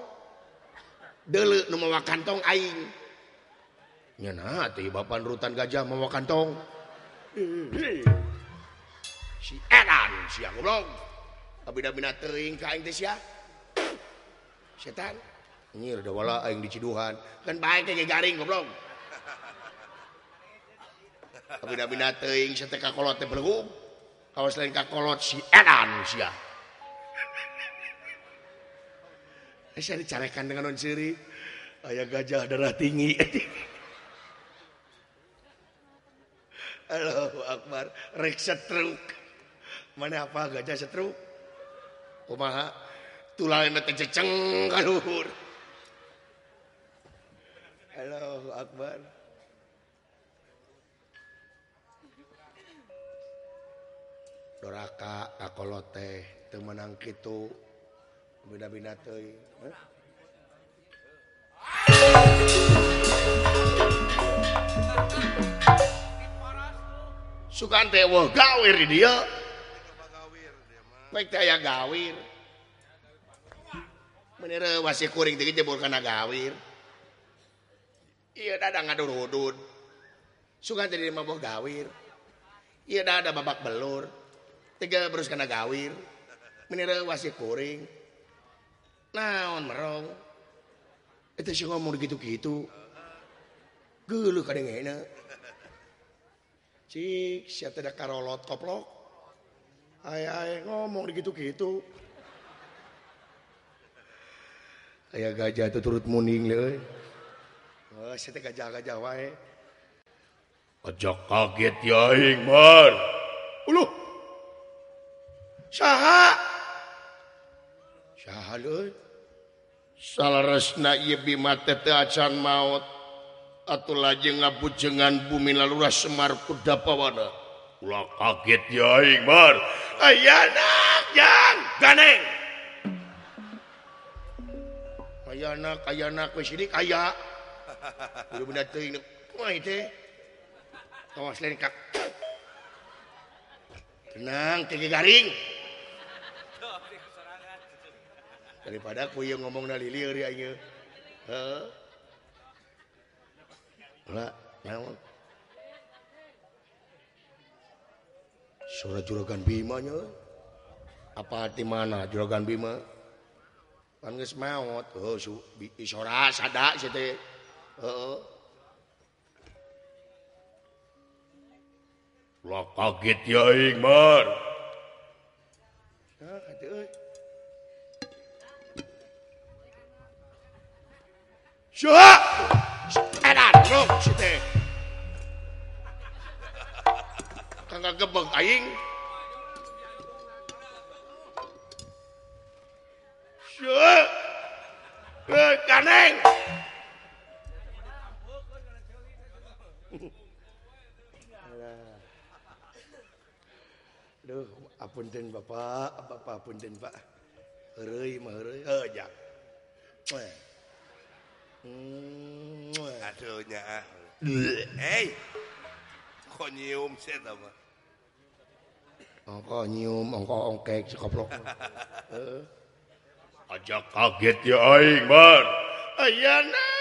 dele nu mawa kantong aing. Nyana teh bapan rutan gajah mawa kantong si edan siang goblok. Abida-bina teuing ka aing teh sia. Setan. Nyir da wala aing diciduhan kan bae teh garing goblok. Abida-bina teuing sateka kolot teh beluguk kawas lain kakolot si edan sia eh, saya dicarekan dengan non siri. Ayah gajah darah tinggi. Allahu Akbar. Rek setruk. Mana apa gajah setruk? Kumaha? Tulalnya teh ceceng kaluhur Allahu Akbar. Doraka kakolot teh kitu. Bina-bina teuing. Hah? Sukan teh wah gawir di dia. Baik teh aya gawir. Menire wasi kuring teh jebul kana gawir. Iya dadang ngadurudud. Sukan teh di mabok gawir. Iya dada babak belur. tiga terus kana gawir. Mineral wasih kuring naon merong? Itu sih ngomong gitu-gitu. Gulu kadengena. cik siapa tidak karolot koplok. Ay ay ngomong gitu-gitu. Ayah gajah itu turut muning leh oh, siapa gajah-gajah wae. Ojo kaget ya Ingmar. Uluh. acan maot. Atuh lajeng ngabujengan bumi lalurah Semar kudapawana ulah kaget ya Iqbal ayana jang ganeng. Ayana ayana geus sidik aya udah benda teuing kumaha teh. Tawas lain kak. Tenang tege garing daripada ku ngomong na lilir aja lah naon suara juragan Bima nya apa hati mana juragan Bima? Kan geus maot heuh su isora sada si teh. Heeh lah kaget ya Igmar. Nah, Chưa Tai nạn không Chị thề Thằng cái bậc ấy Chưa Rồi cả nên Aduh, apunten Bapak, Bapak apunten Pak. Heureuy mah heureuy, heuh jak. Eh. aduhnya konyum ongko nyium ongko ongkek si koplok aja kaget ya aing bar ayana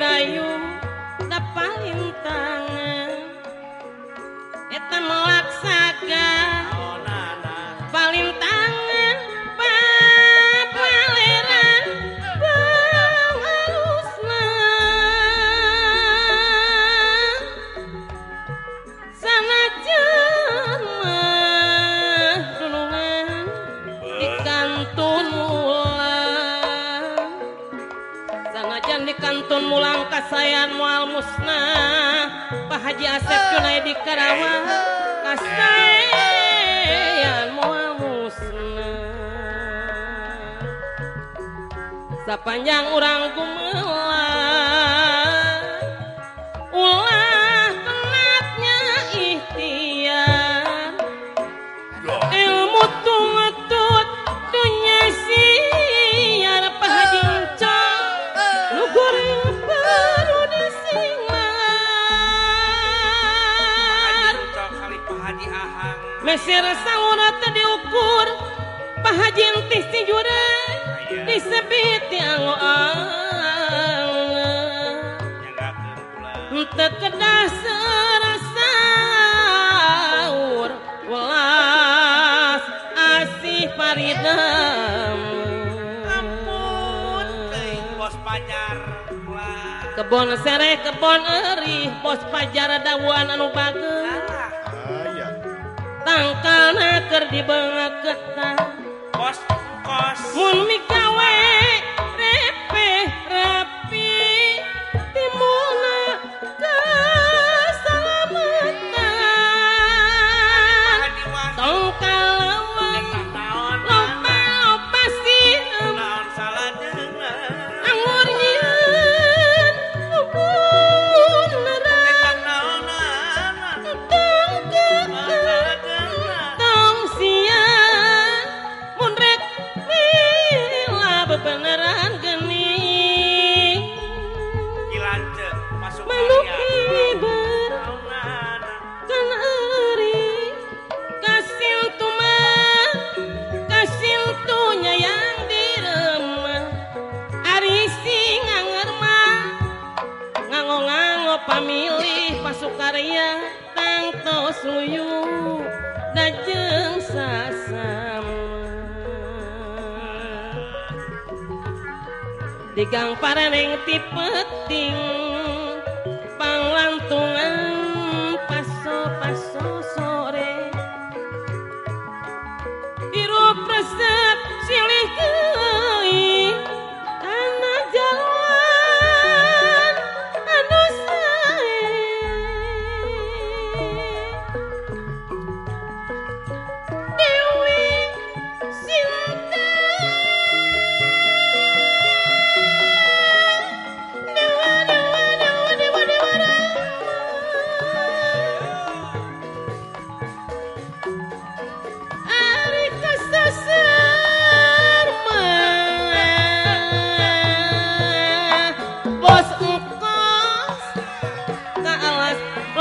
Gracias. sayang mual musna Pak Haji Asep eh. Junai di Karawang. Eh. Kasayan mual musna. Sepanjang orang gumewa Mesir sauna diukur pahajintih si jure disebit yang terkedah serasa welas asih paridam ampun teuing bos pajar kebon sereh kebon erih bos pajar dawan anu bagus tangkal naker dibanget getah kos kos. Mun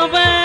Oh, man.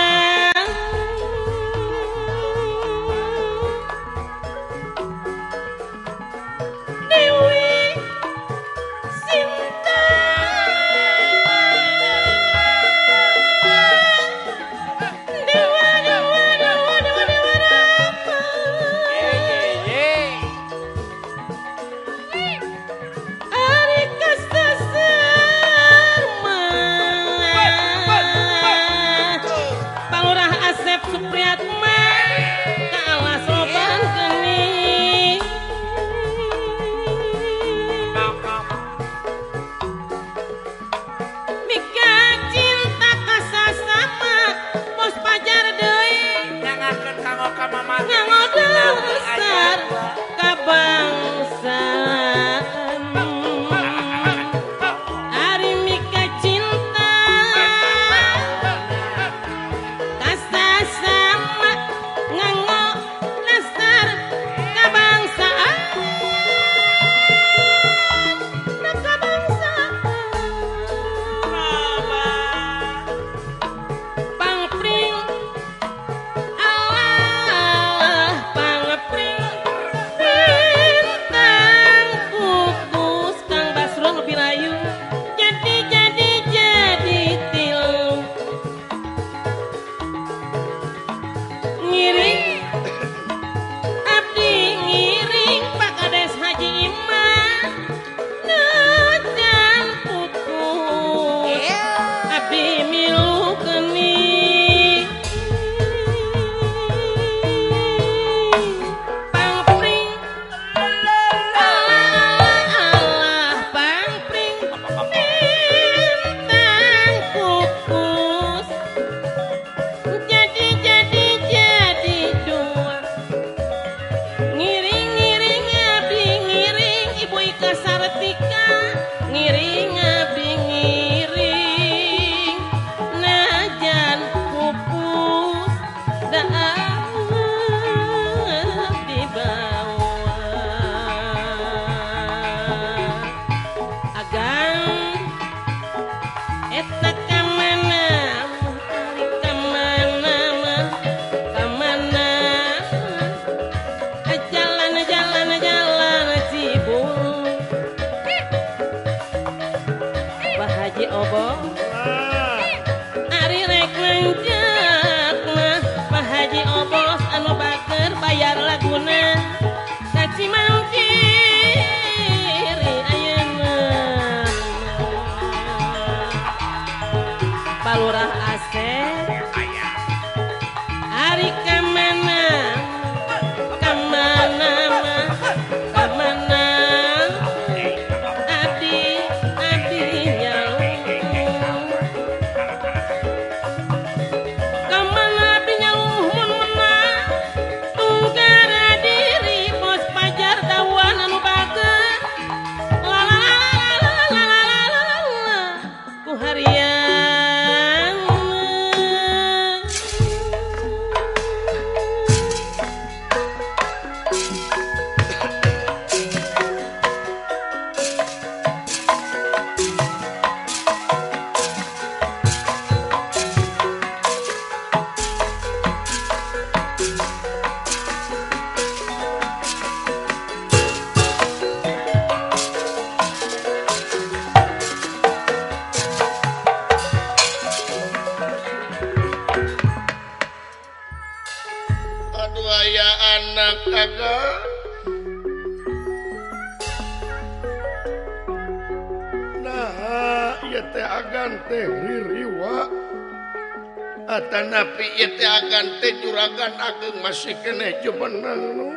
kene cumanang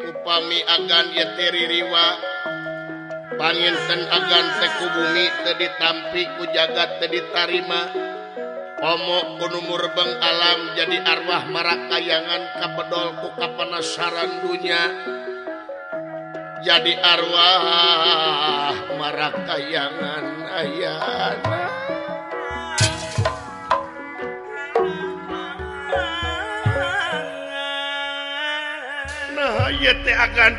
upami agan yetiriwa panginten agan tekubumi teu ditampi ku jagat tadi tarima omok kunumur beng alam jadi arwah marak kayangan kapedol ku kapanasaran dunya. Jadi arwah marak kayangan ayana. akan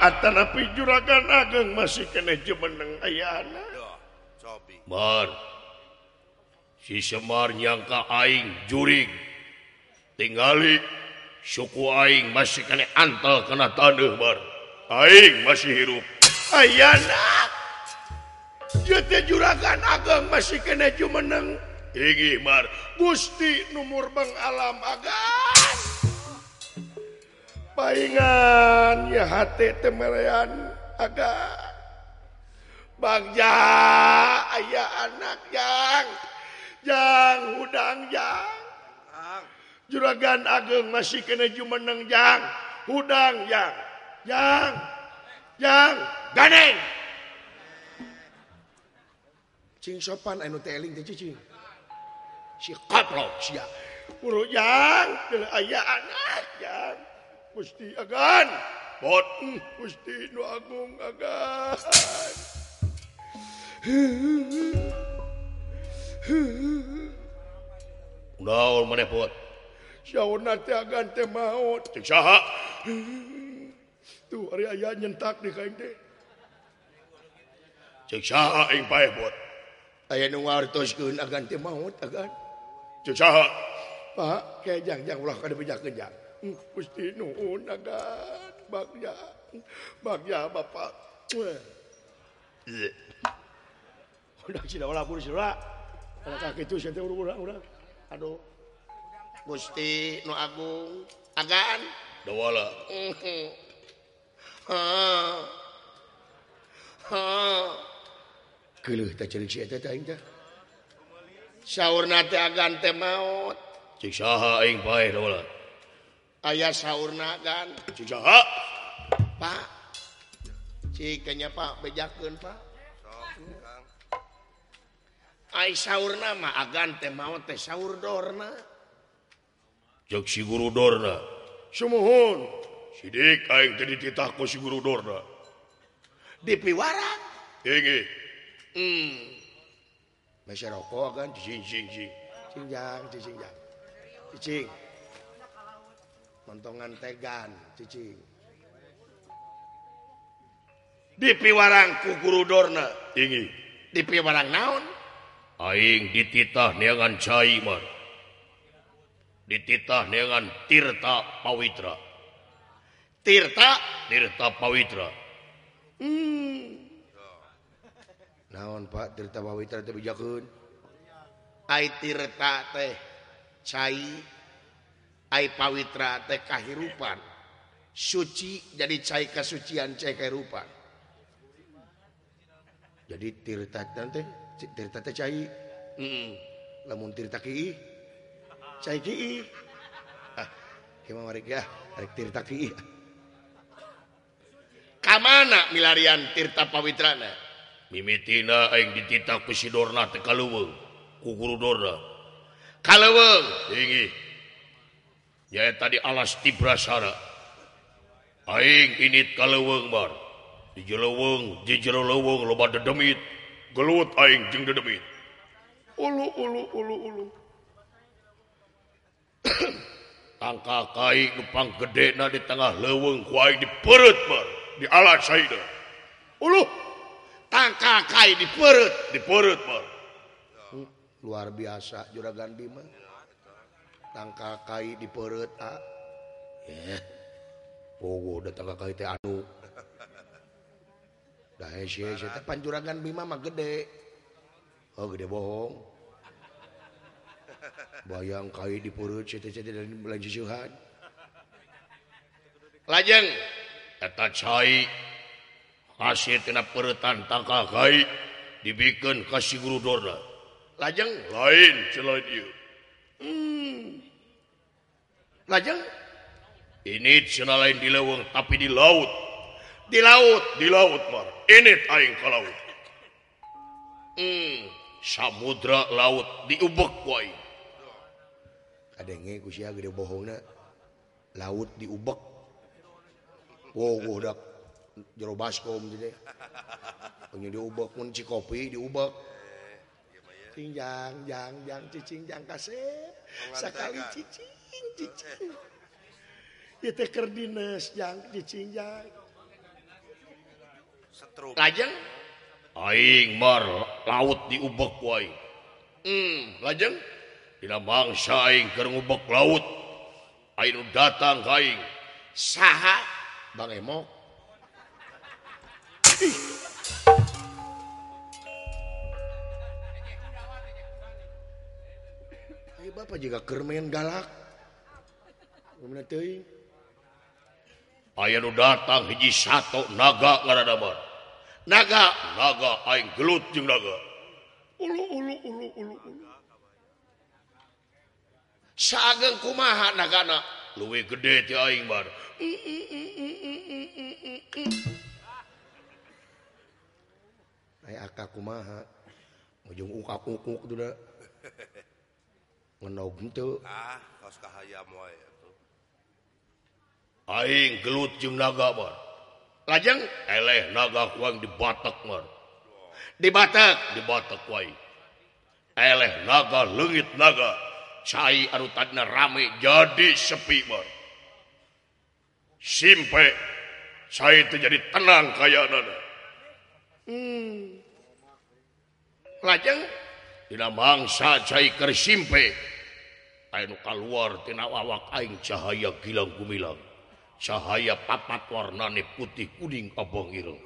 atanapi juragan ageng masih kene jemeneng ayana Bar. si Semar nyangka aing juring tinggali suku aing masih kene antal kena tandeh bar aing masih hirup. Ayana teh juragan ageng masih kene jumeneng tinggi bar Gusti numur Bang alam agan! Paingan ya hati temerean agak Bagja ayah anak yang yang hudang yang juragan ageng masih kena jumeneng yang hudang yang yang yang ganeng. Cing sopan anu teling teh cicing si kaplok sia. Urut yang ayah anak yang Gusti Agan. Bot Gusti Nu Agung Agan. Udah mana bot Syauna teh agan teh maot cek saha? Tuh hari aya nyentak di kain teh. Cek saha aing paeh bot Aya nu ngartoskeun agan teh maot agan. Cek saha? Pak, kayak jang-jang ulah kada bejakeun jang. Gusti Nuhun agan bagja bagja bapak udah sudah olah pun sudah kalau kaki itu saya urang urang. aduh. Gusti Nu Agung agan dawala ha. Ha. Keuleuh teh ceurik si eta teh aing teh saurna teh agan teh maot cik saha aing paeh dawala ayah sauna dan Cijaha. Pak. Cikanya Pak bejakeun Pak. Ai saurna mah agan teh mau teh saur dorna. Jog si guru dorna. Sumuhun. Sidik aing teh dititah ku si guru dorna. Dipiwarak. Hege. Hmm. Masih rokok kan cicing cicing. Cingjang cicing jang. Cicing. cicing. montongan tegan cicing dipiwarang ku guru dorna. Ingi. Dipiwarang naon? Aing dititah neangan cai mah. Dititah neangan tirta pawitra. Tirta? Tirta pawitra. Hmm. naon pak? Tirta pawitra teh bijakeun? Ai tirta teh cai. ai pawitra teh kahirupan. Suci jadi cai kasucian cai kahirupan. Jadi tirta nanti tirta teh cai. Mm, lamun tirta ki cai ki ah kemana marik ya rek tirta ki kamana milarian tirta pawitrana? Mimitina aing dititah ku sidorna teh kaleuweung ku guru dorna. Kaleuweung tinggi ya tadi alas tibrasara aing init kaleweng bar. Di jeleuweung di jero leuweung loba dedemit. Gelut aing jeung dedemit. Ulu ulu ulu ulu. Tangka kai gepang gede na di tengah leweng ku aing di perut bar. Di alas saida ulu tangka kai di perut di perut bar. Luar biasa juragan bima. tangka kai di perut ah eh oh udah tangka kai teh anu. Da hese hese teh panjuragan bima mah gede. Oh gede bohong. Bayang kai di perut cete cete dari belanja suhan lajeng. Eta cai. Hasil tina perutan tangka kai dibikin kasih guru dorna. Lajeng. Lain selain itu hmm. lajeng ini cina lain di leweng tapi di laut. Di laut di laut mar. Ini aing ke laut. Hmm, samudra laut diubek aing. kadenge kusia gede bohongna. Laut diubek wow udah jero baskom jadi punya diubek mun cikopi diubek tinjang jang jang cicing jang kasih sekali cicing. ker lajeng? Aing bar laut diubek wai hmm, lajeng? Dina bangsa aing keur ngubek laut. Aing datang ka aing. Saha? Bang Emo. Bapak juga kermen galak. aya nu datang hiji satu naga ngaradaban naga naga aing gelut jeung naga. Ulu ulu ulu ulu ulu. Sageng kumaha nagana? Luwih gede ti aing bar. Aya aka kumaha? Ujung ukak ukuk da. ngenog henteu ah kaos kahayam wae. aing gelut jeung naga mar lajeng? Eleh naga kuang di Batak mar di Batak di Batak eleh naga leungit naga. Cai anu tadna rame jadi sepi mar simpe cai itu jadi tenang kayanana hmm. lajeng? Dina mangsa cai keur simpe. Aya nu kaluar tina awak aing cahaya gilang gumilang. cahaya papat warnane putih kuning Abang Ireng.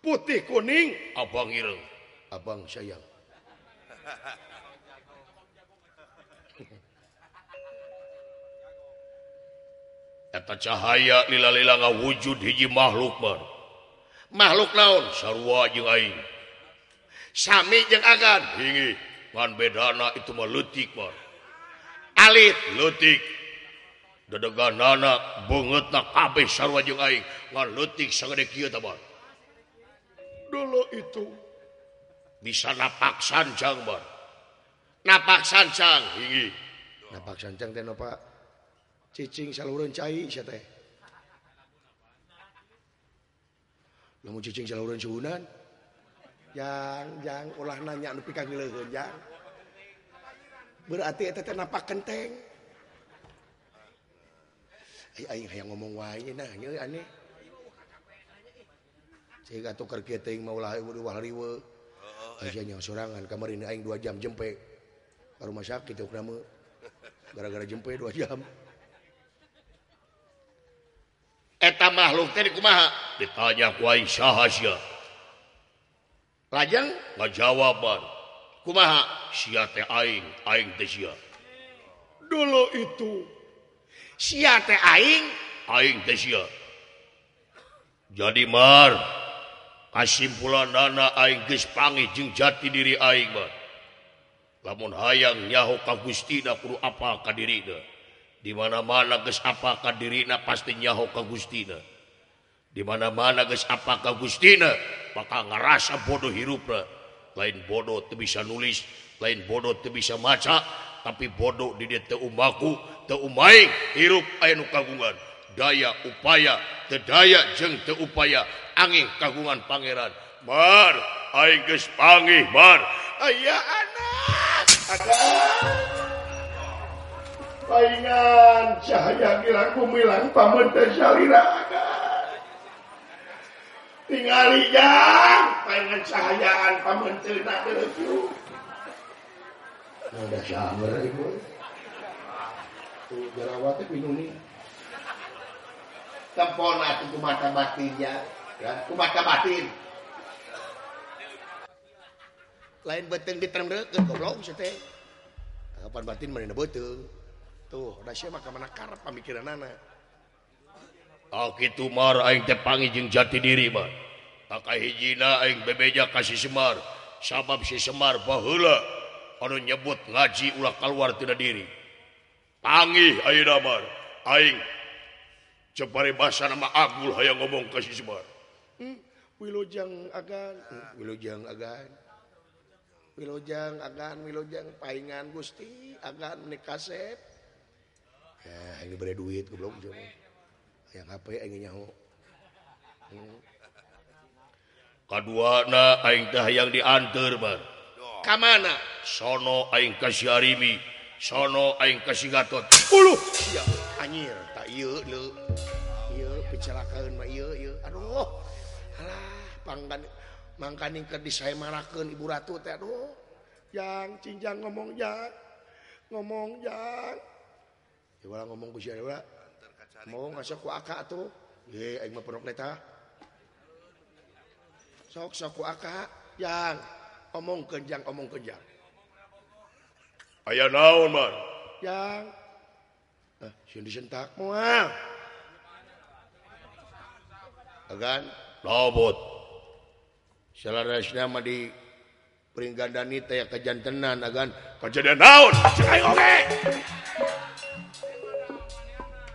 Putih kuning? Abang Ireng. Abang sayang. Eta cahaya lila-lila ngawujud hiji makhluk bar makhluk naon? Sarua jeung aing. Sami jeung agan. Hingi ngan bedana itu mah leutik bar alit. Leutik. dedeganana banget na kabeh sarwa jeung aing. Ngaleutik sagede kieu tabar dulu itu bisa napak sancang bar napak sancang hiji. Napak sancang teh napa cicing saluran cai sia teh. Lamun cicing saluran suhunan yang yang ulah nanya nepi ka ngeuleun yang berarti eta teh napak kenteng yang ngomong wa aneh mau serangan ini aing dua jam jempe. Rumah sakit nama gara-gara jempe dua jam. Eta makhluk teh kumaha? Ditanya ku aing sahasia lajang ngajawaban kumaha? Sia teh aing aing teh sia. Dulu itu sia teh Aing. Aing teh sia. Jadi Mar kasimpulan nana pangih jeung jati diri Aing namun hayang nyaho ka Gustina kudu apa ka dirina. Di mana-mana geus apa ka dirina pasti nyaho ka Gustina. Di mana-mana geus apa ka Gustina bakal ngerasa bodoh hirupna. Lain bodoh teu bisa nulis lain bodoh teu bisa maca tapi bodoh di dia umaku Teumaing hirup anu kagungan. Daya upaya tedaya jeng teupaya angin kagungan Pangeran. Mar geus pangih Mar. Aya anak paingan cahaya gilang kumilang pamenta salira tingali jang paingan cahayaan pamenta nak dereju Nah, udah sabar ibu. tuh jerawat teh minum tempona tuh mata batinnya ya kumata batin. Lain beteng di terang sia goblok sete kapan batin mana beteng tuh dasi mah ka mana karep pamikiranana. oh gitu mar aing teh jeng jati diri mah Tak hijina aing bebeja kasih semar. Sabab si semar baheula anu nyebut ngaji ulah keluar tina diri. Tangi Abar Aing. Cepari bahasa nama Abdul hayang ngomong ke Sibar hmm, Wilujang agan. Wilujang agan. Wilujang agan Wilujang paingan Gusti agan menik kasep. ya ini beri duit goblok jeung yang HP aing nyaho. Hmm. kaduana aing teh yang diantar bar. Ka mana? Sono aing ka Syarimi sono aing ka gatot ulu. Ya anjir tak ieu leu ieu kecelakaan mah ieu ieu aduh alah pangkan mangkaning keur disaemarakeun ibu ratu teh aduh. Jang cinjang ngomong jang. Ngomong jang. Ulah ngomong ku sia ulah mau ngasih ku aka tuh ye aing mah pondok neta. Sok sok ku aka. Jang omong kenjang omong kenjang aya naon man yang. Eh, Sieun disentak agan. Lobot selesnya mah di peringgan teh ya kejantenan agan. Kejadian naon? Cekai oke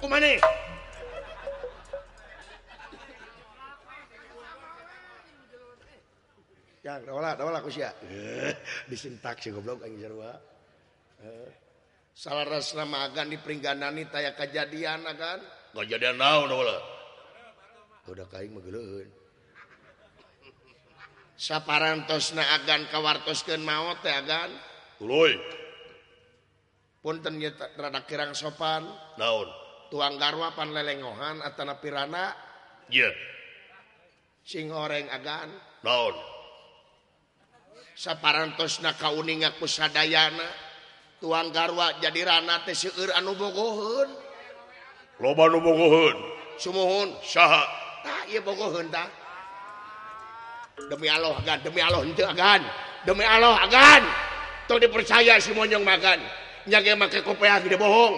kumane yang dawala dawala dah olah kusia. Eh, disentak si goblok aing sarua. salah rasrama agan di peringganani taya kejadian agan. Kejadian naon wala udah kain megelun saparantosna agan kawartoskeun maot teh agan. Tuloy. punten ye rada kirang sopan. Naon? Tuang garwa pan lelengohan atana pirana. Iya. yeah. sing oreng agan. Naon? Saparantosna kauninga kusadayana. tuan garwa jadi ranate seueur anu bogoheun. Loba nu bogoheun. Sumuhun. Saha. Tah ieu bogoheun tah. Demi Allah agan demi Allah henteu agan. Demi Allah agan. Tong dipercaya si monyong makan nyage make kopeah gede bohong.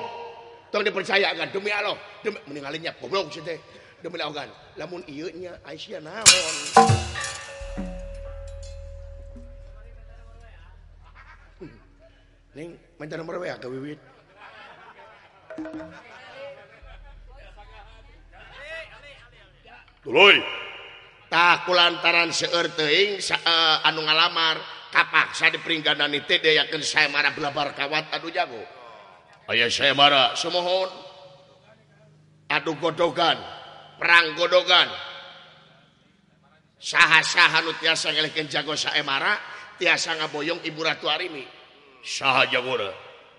Tong dipercaya agan. Demi Allah. Demi meningalinya goblok si teh. Demi Allah agan. Lamun ieu nya Aisyah naon? Ning minta nomor WA ke Wiwit. Tuluy. Tah kulantaran seueur teuing uh, anu ngalamar kapaksa di peringganan itu dia yakin saya marah belabar kawat aduh jago. Ayah saya marah semohon. Aduh godogan, perang godogan. Saha-saha nu tiasa ngelihkeun jago saya marah, tiasa ngaboyong Ibu Ratu Arimi. Syah Jagora.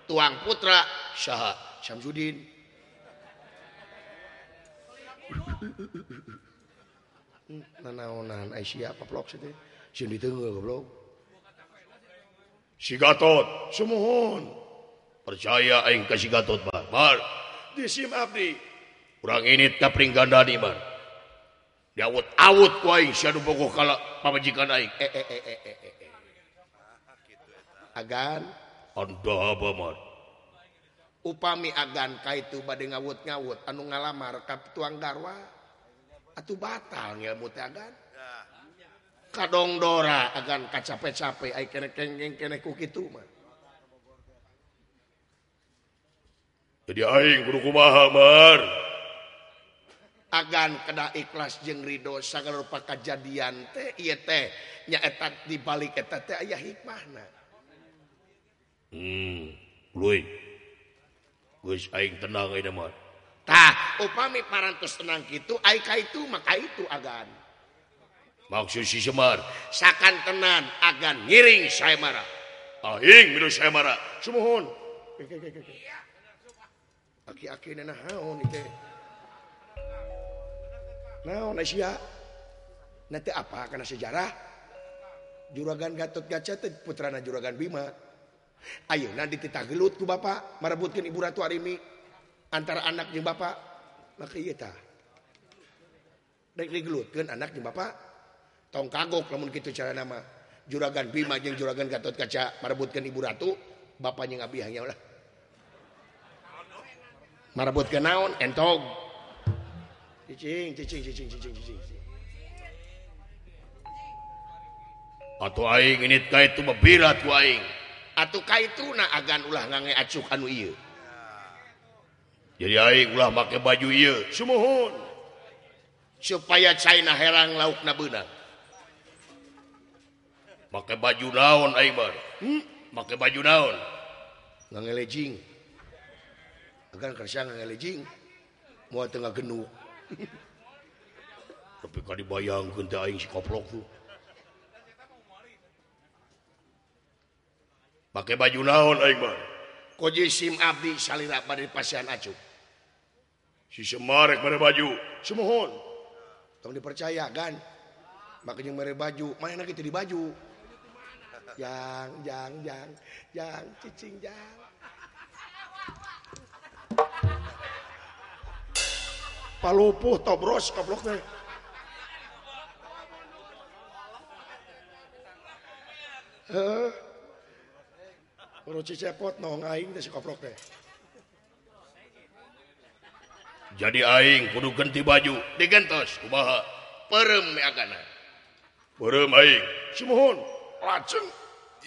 Tuang putra. Syah Syamsuddin. Nanaonan ai apa plok situ sini tengah goblok. Si Gatot sumuhun percaya aing ka si Gatot bar. Bar. Di sim abdi. Urang ini tapring pringganda di bar. Diawut awut ku aing sia bogoh kala pamajikan aing. Eh eh eh eh eh. eh. agan. Upami agan ka itu bad ngawut ngawut anu ngalamar kap tuang garwa atuh batal ngilmu agan. Kadong dora agan kacape cape ay kene kengeng kene ku kitu mah. Jadi aing kudu kumaha mar? Agan kena ikhlas jeung ridho sagala rupa kajadian teh ieu teh nyaeta dibalik eta teh aya hikmahna. Hmm, tenang Tah, upami parantos tenang itu Aika itu maka itu agan. Maksud si Semar? Sakan tenan agan ngiring saya marah milu saemara saya marah semohon aki-aki haon itu naon Asia? Nanti apa karena sejarah? Juragan Gatot Gaca putrana juragan Bima. Ayo nanti kita gelut ku Bapak merebutkan Ibu Ratu Arimi antara anak jeung Bapak maka iya tah. Dek digelutkeun anak jeung Bapak tong kagok lamun kitu cara nama. Juragan Bima jeung Juragan Gatot Kaca merebutkan Ibu Ratu bapaknya ngabih hanya lah. Merebutkan naon entog. Cicing, cicing, cicing, cicing, cicing. Atau aing ini kait tu bebirat ku aing. atuh ka itu na agan ulah ngange acuk anu iya jadi aing ulah make baju iya sumuhun. Supaya China herang lauk na benang make baju naon aing bar hmm? make baju naon? Ngangelejing agan kersa ngangelejing mau tengah genuk. Tapi kali bayangkeun teh aing si koplok tuh. Pakai baju naon aing mah? Koji sim abdi salira pada pasian acuk si semarek pada baju. Semohon. Tong dipercaya kan makanya mere baju mana kita di baju? Jang jang jang jang cicing jang. Palupuh tobros koplok teh. Heh. cepot no aing teh si koplok teh jadi aing kudu ganti baju. Digentos kubaha perem agana perem aing. Sumuhun lajeng.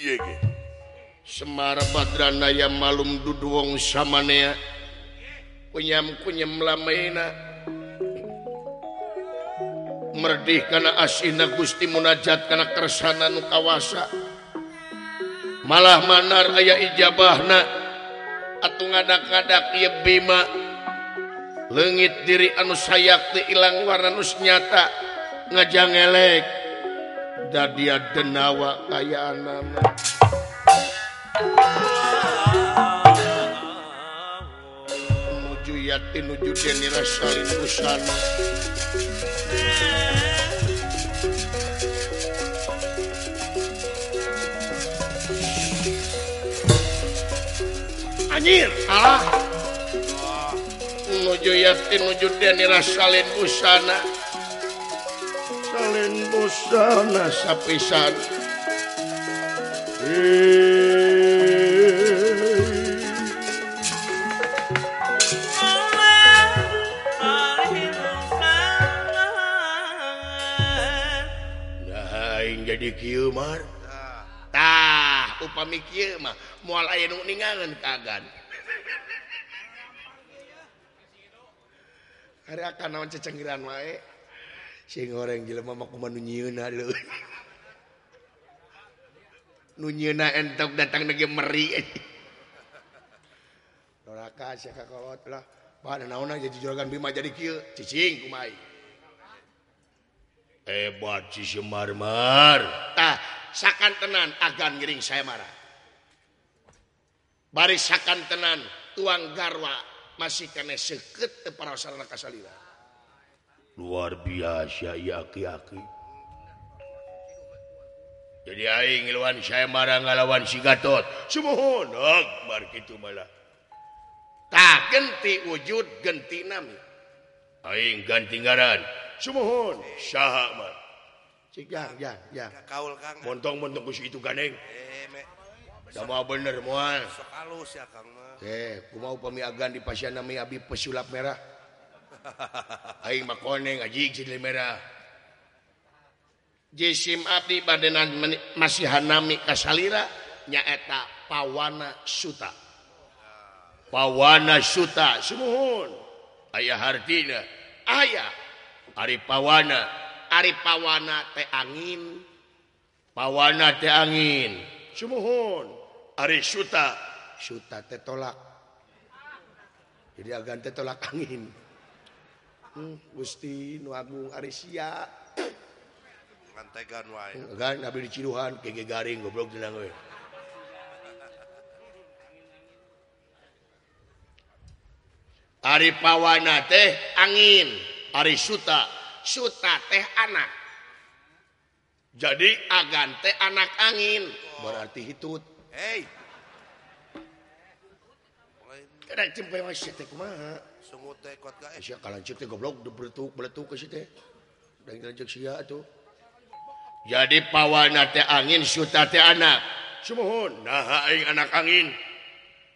Ieu ge. Semar Badranaya malum duduong samanea. Kunyam kunyam lamaina merdih kana asina Gusti munajat kana kersana nu kawasa. malah manar aya ijabahna. Atau ngadak-ngadak ieu Bima. Leungit diri anus sayakti ilang warna nus nyata ngajang elek dan dia denawa kaya nama. Menuju yatin menuju denira salin busana anjir. Salah. Ah. Nuju yakin nuju denira salin busana. Salin busana sapisan. Nah, jadi kieu mar. Tah, upami kieu mah. mual aya nu ningangan kagan. Hari akan naon cecenggiran wae. Sing goreng jelema mah kumaha nu nyieunna leuh nu nyieunna entok datang nege meri. Doraka sia kakolot lah. Pak naon jadi juragan Bima jadi kieu. Cicing kumai hebat si Semar Mar. Tah sakan tenan agan ngiring saya marah. barisakan tenan tuang garwa masih kene seket para sarana kasalira luar biasa ya aki-aki jadi aing ngiluan saya marah ngalawan si Gatot. Semohon akbar gitu malah. Tak genti wujud genti nami. Aing ganti ngaran. Semohon saha mah cik jang jang jang. Kaul kang. Montong montong kusi itu ganeng. Eh, sama bener mual. Halus ya kang mah. Eh kumaha upami agan di pasien nami abi pesulap merah. Aing mah ajig si merah. Jisim abdi badenan masih hanami kasalira nyaeta pawana suta. Pawana suta sumuhun. Ayah hartina ayah ari pawana ari pawana teh angin. Pawana teh angin sumuhun. Ari Suta Suta tetolak jadi agan tetolak angin hmm, Gusti Nu Agung Arisia Gantegan wae. Hmm, gan abdi di Ciruhan kege garing goblok dina we. Ari pawana teh angin, Ari suta, suta teh anak. Jadi agan teh anak angin berarti hitut. Hei jadi pawana teh angin Suta teh anak. Semohon nah anak angin.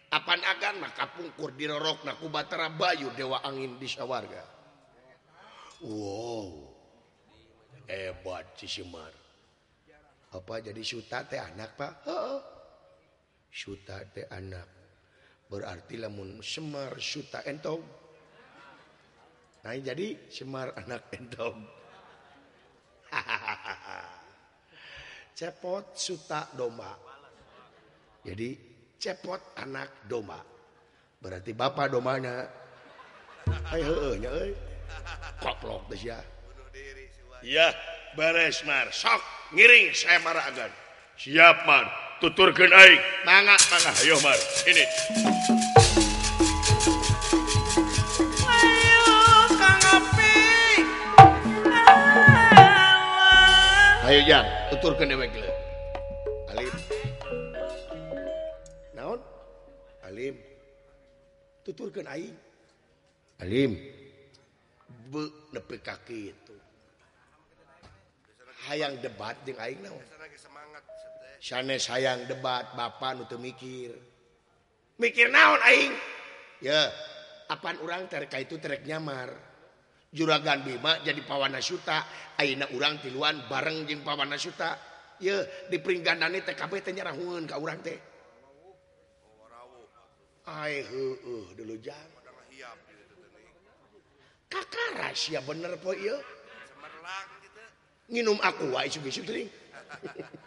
Apaan akan maka pungkur dirorok naku Batara Bayu Dewa angin di sawarga. Wow. Hebat Cimar apa jadi Suta teh anak Pak? Suta teh anak. Berarti lamun semar suta entong. Nah jadi semar anak entong. Cepot suta domba. Jadi cepot anak domba. Berarti bapak domanya. Heeh nya euy koplok teh sia. Iya beres Mar. Sok ngiring saya marah agan. Siap Mar tuturkan aik mangga mangga. Ayo mar. Ini. Ayo jang tuturkan dewek le alim. Naon? Alim. Tuturkan aik alim. Be nepi kaki itu. Hayang debat jeung aing naon? Semangat. sanes sayang debat Bapak teu mikir. Mikir naon Aing? Ya apaan orang terka itu terek nyamar. Juragan Bima jadi pawana Suta Aina urang tiluan bareng jeung pawana Suta ya di peringganane TKB teh nyarahungeun ka urang teh. Ai heueuh dulu jang kakara sia bener po ieu Nginum aku wae sugi-sugi.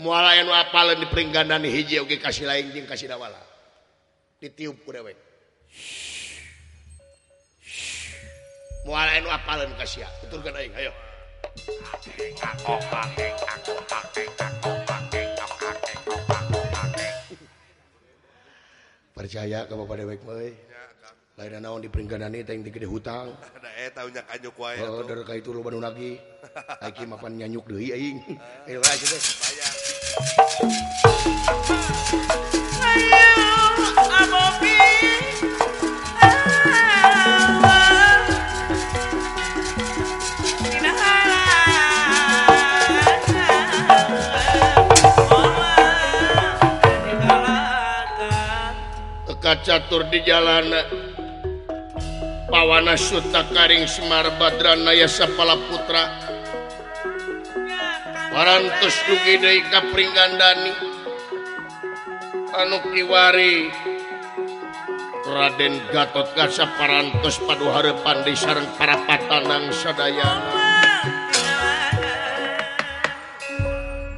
mualan di peringganan hiji oge kasih lain jeung kasih dawala ditiup ku dewek dewe apaleun apalan kasih tuturkeun aing ayo. Percaya ka bapak dewek meui Lain naon di peringgandane teh di gede hutang. ada eh tahunya kanyuk wae Oh, dari ka itu loba nu lagi. Aing mapan nyanyuk deui aing. Ayo lah teh. bayar catur di jalan pawana suta karing Semar Badran Naya Sapala Putra. Parantos dugi deui ka pringgandani anu kiwari Raden Gatot Kaca parantos paduharepan di sareng para patanang sadayana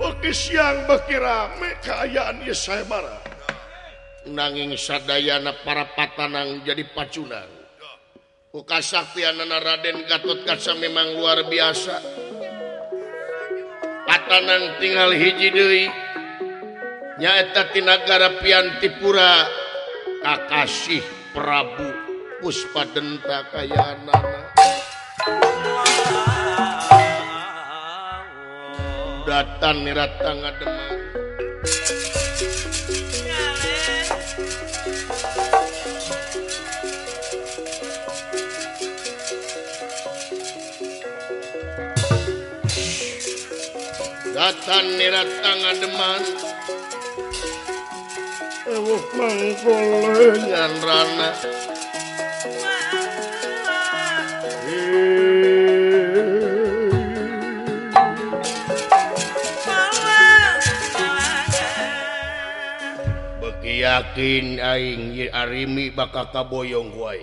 Beki siang beki rame keayaan ieu saya marah. Nanging sadayana para patanang jadi pacunang Ukasaktianana Raden Gatot Kaca memang luar biasa. patanang tinggal hiji deui. Nyaeta tinagara Piantipura Kakasih Prabu Puspa Denta Kayanana. Datan niratang ademang. Satan niratanga deman Ewuh mangkole nyandrana rana yakin aing Arimi bakal kaboyong kuai.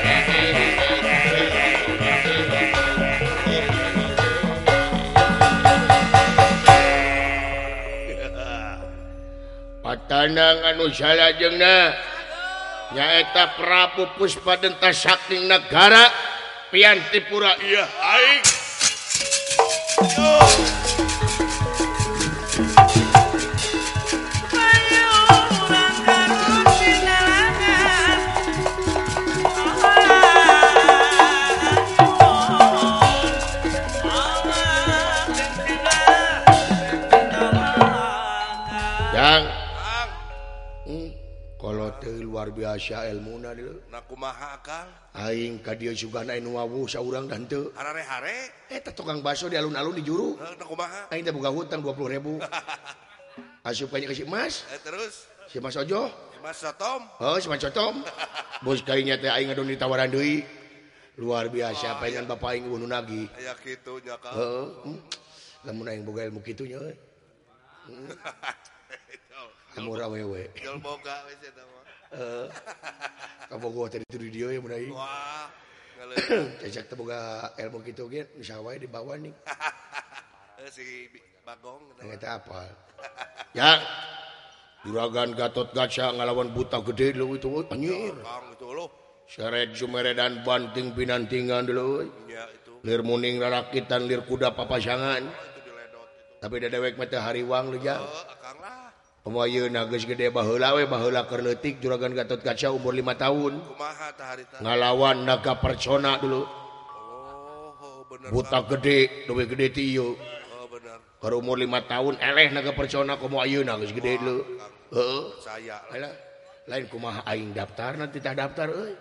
tandangan anu salajengna nyaeta Prabu Puspadenta saking Negara Piantipura iya aing. luar biasa ilmu Aing eh, tukang baso di alun-alun di juru. Aing buka hutang 20 ribu. Asupannya ke si Mas. Eh, terus? Si Mas Ojo. Si Mas Sotom? Oh si Mas Sotom. Bos kayaknya teh aing ngadon ditawaran deui. Luar biasa ah, pengen bapak aing bunuh nagih ya kitu nya Kang. heeh hmm. lamun aing boga ilmu kitu nya euy. murah hmm. wewe jol boga wis eta Eh. videoga ilmu gitu sawwai di bawah nih. Ya. Juragan Gatot Gaca ngalawan buta gede dulu itu penyir seret Sumere dan banting pinantingan dulu lir muning rarakitan lir kuda papasangan tapi ada dewek teh hariwang lu jauh gede bahlawetik juragan Gatot kaca umur 5 tahun. Ngalawan naga percona dulu. Oh, oh buta gede duwe gede tiyo oh, baru umur 5 tahun eleh naga percona komo ayeuna geus gede oh, dulu. oh, uh, lain kumaha aing daftar nanti tak daftar euy.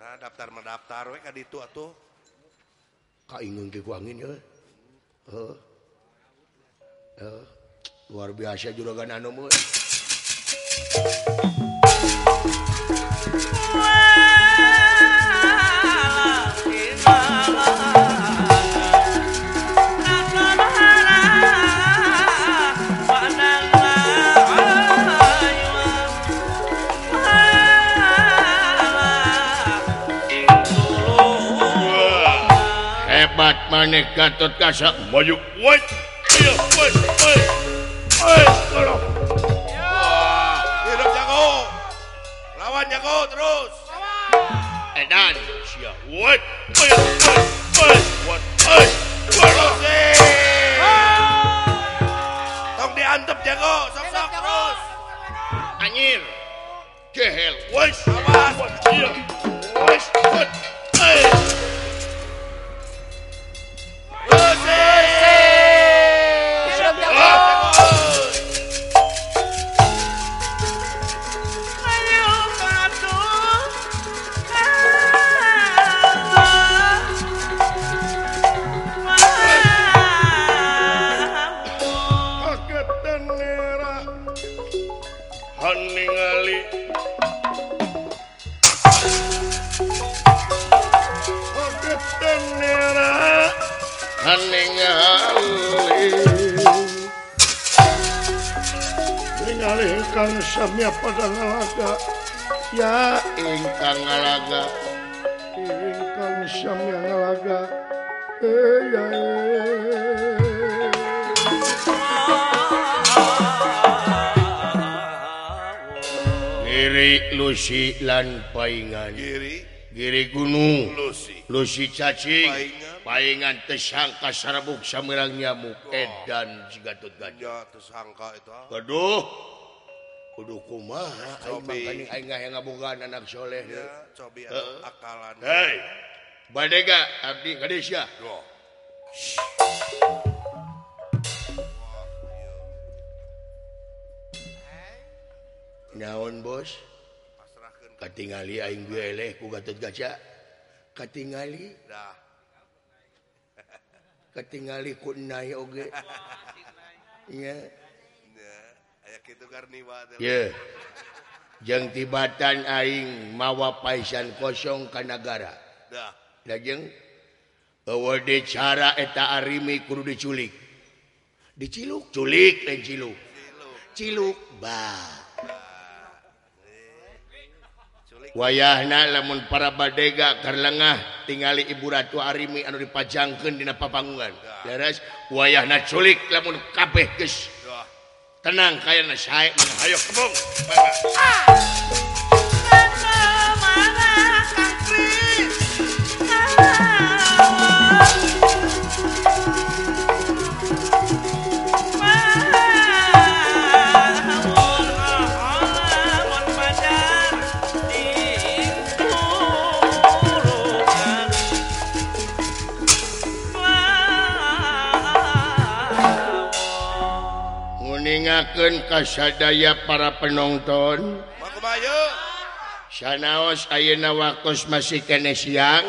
Nah daftar mendaftar we ka ditu atuh. Kaingeun ki ku angin euy. Heeh. luar biasa juragan anu mulai hebat manik Gatot Kasak Boyuk Wajib hidup jago lawan jago terus edan siap what what tong diantep jago sok sok terus anjir kehel wes awas iya samya pada ngalaga ya ingkang ngalaga ingkang samya ngalaga eh ya Giri Lusi lan Paingan Giri? Giri Gunung Lusi Lusi cacing. Paingan, paingan tersangka sarabuk samerang nyamuk. Oh. edan jigatut gajah tersangka itu ah. Aduh kudu kumaha aing cobi. aing aing hayang ngabogaan anak soleh ya, cobi uh, akalan. Hei badega abdi garis ya oh. naon bos? Pasrahkeun. katingali aing gue eleh ku gatot gaca katingali? Dah. Katingali ku nai oge. Nya yeah. jeng tibatan Aing mawa Paisan kosong Kanagara dajeng bahwa cara eta Arimi kudu diculik. Diciluk? Culik dan ciluk. Ciluk. Ba. Wayahna lamun para badega karlengah tingali ibu ratu Arimi anu dipajangkan di papangungan. Beres wayahna culik lamun kabeh geus. tenang kayak na saya ayo kebong. Bye -bye. Ah! nyaken kasadaya para penonton. Sanaos ayeuna waktu masih kene siang.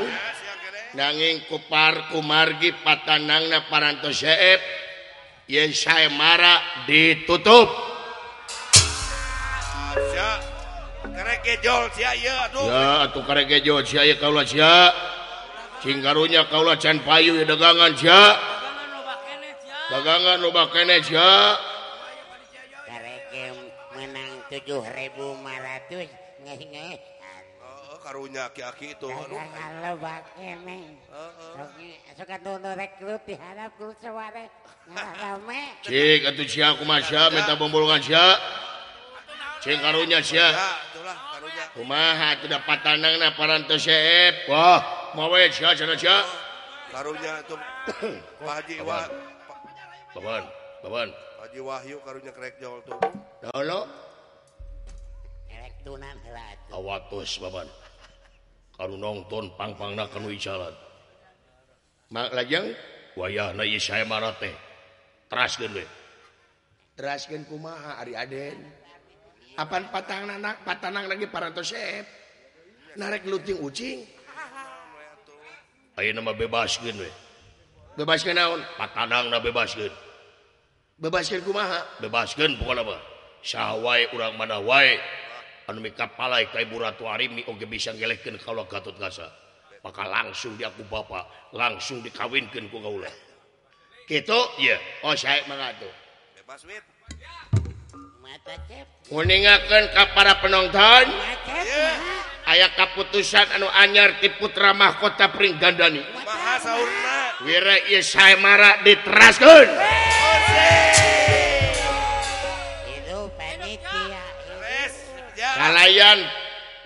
Nanging kupar kumargi patanangna parantos seep. Yen saya mara ditutup. Singgarunya kaula can payu dagangan sia. Dagangan loba kene sia. Dagangan loba kenes sia. tujuh ribu lima ratus ngeh ngeh oh, karunya aki-aki itu kalau baknya neng suka dulu rekrut diharap guru suara ngalame cik atuh sia kumaha masya minta bombolongan sia cing karunya sia kumaha tidak patanang na parantos siap wah mawe sia sana sia karunya itu Pak Haji Wah Baban Baban Haji Wahyu karunya krek jol tuh. Dahulu awatos baban. Kalau nonton pangpang na kalau jalan mak lajang wayah na saya marah teh. Teraskeun we. Teraskeun kumaha ari aden. Apan patang anak patanang lagi para tosep narek luting ucing. Ayo nama bebaskeun we. Bebaskeun naon? Patanang na bebaskeun kumaha? Kumaha pokona bukan apa? Wae urang mana wae. anu mekapalae ka Ibu Ratu Arimi Oge bisa geleken kalau Gatot Kaca maka langsung diaku aku Bapak langsung dikawinkeun ku kaula. Kitu ye oh saya mengatur bebas wit. Mata cep nguningakeun ka para penonton. Aya kaputusan anu anyar ti putra mahkota Pringgandani bahasa urna wira ieu saya mara diteraskeun kalayan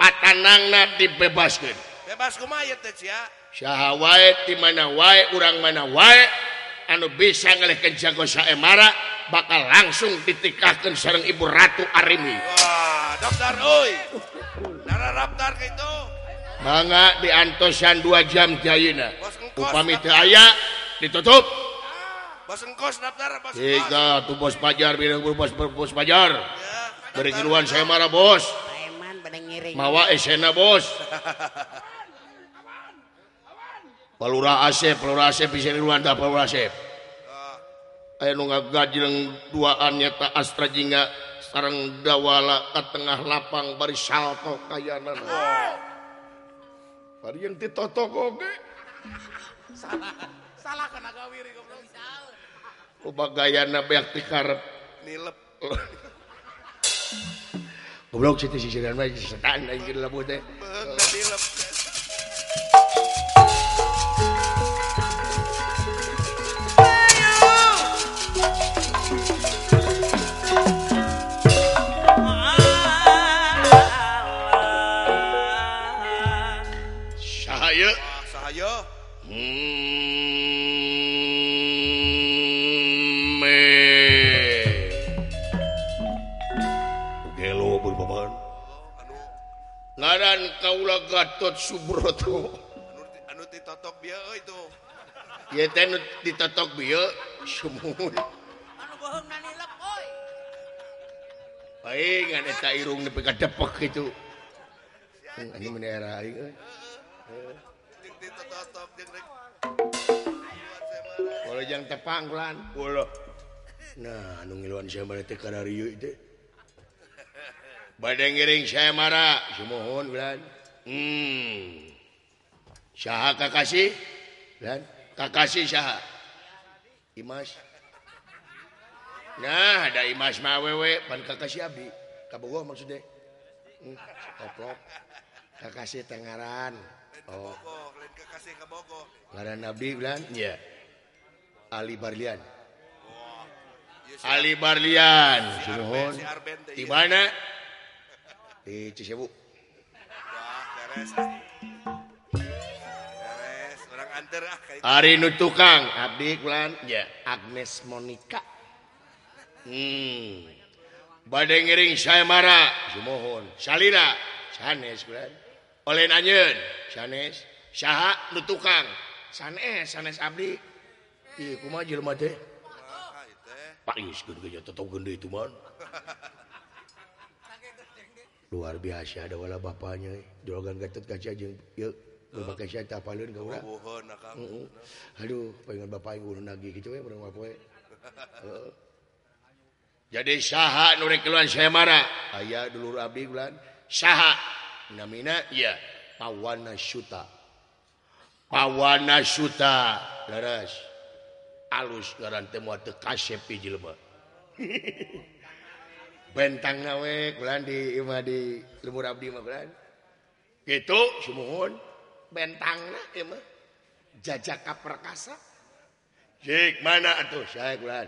patanangna dibebaskeun. Bebas kumaha teh cia? Saha wae di mana wae urang mana wae anu bisa ngalehkeun jago saemara bakal langsung ditikahkeun sareng ibu ratu Arimi. Wah, daftar euy. Nara daftar kitu Mangga diantosan 2 jam jayina. Upami teu aya ditutup. Ah, bos engkos daftar bos Tiga tuh bos pajar bilang bos bos pajar. Ya, Beri kiluan saya marah bos. mawa esena bos. Palura asep palura asep bisa di Rwanda palura asep. Ayo nu ngagajleng duaan nyata astra jingga sarang dawala ke tengah lapang bari salto kayanan. Bari yang ditotok oge salah salah kana gawiri goblok. Ubagayana beak dikarep nilep. goblok sih sisi dan baik setan anjir lah teh Gatot Subroto. Anu ditotok bieu itu ya teh anu ditotok bieu sumuhun anu bohongna nilep oi. aing ngan eta irung nepi ka depek kitu anu mun era aing euy. Jeung ditotok jeung rek. Kalau jang ulah. Nah anu ngiluan saya mah teh kana rieu teh Badeng ngiring saya marah sumuhun bilang hmm. Syaha Kakasih dan Kakasih Syaha. Imas Nah ada Imas mah wewe. Pan Kakasih abdi kabogoh maksudnya. Hmm. Koplok. Kakasih Tengaran Oh. Kakasih Kabogoh Ngaran abdi bilang iya. Ali Barlian. Oh. yes, Ali Barlian. Sunuhun di mana? Di Cisewu Ari nu tukang Abdi Kulan ya. Agnes Monica. Hmm. badai ngiring saya marah sumohon salira sanes Kulan. Oleh nanyun sanes. Saha nu tukang. Sanes sanes Abdi. Iya kumaha jelema teh? Pak Is gede gede tetap gede itu man luar biasa ada wala bapaknya jorogan gatot kaca jeung ieu pakai saya tapalin kau aduh pengen bapak yang urun lagi gitu ya berang apa jadi saha nurek keluar saya marah ayah dulur abdi bulan. Saha. Namina ya pawana suta pawana suta leres alus garan teu moal teu kasep jelema. bentang nawe bulan di Ima di lembur Abdi mah bulan. Gitu sumuhun. Bentang nah mah. Jajaka perkasa. Jik mana atuh saya bulan?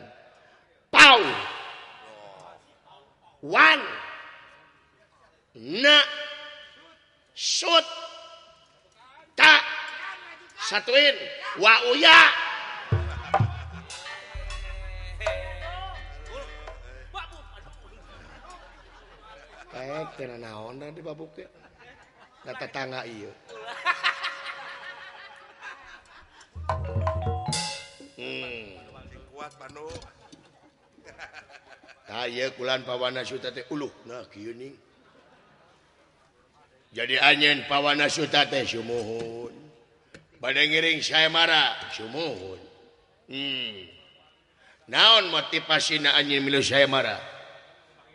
Pau. Wan. Na shoot tak satuin. Wa uya. naon dah di babuk ya. Nah, tetangga iya. Hmm. Kuat panu. Nah, iya kulan pawana suta teh uluh. Nah, kieu ning. Jadi anyen pawana suta teh sumuhun. Bade ngiring saya marah sumuhun. Hmm. Naon motivasina anyen milu saya marah?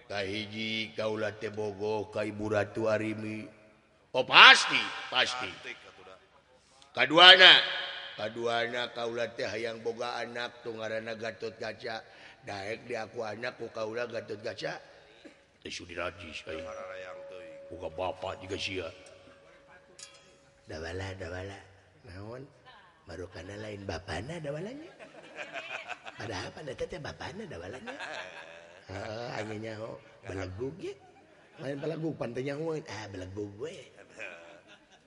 kahiji Kaula Bogo Kaibu Ratu Arimi. Oh pasti pasti. Kaduana kaduana Kaula teh hayang boga anak tungarana Gatot Gaca Daek di aku anak ku Kaula Gatot Gaca isu eh, diraji teuing. buka bapak juga sia. Dawala dawala. Naon? Baru lain bapana dawalanya? Padahal pada teteh bapana dawalanya. anginnya oh, ho belagu ge lain belagu pantenya hoin ah belagu we.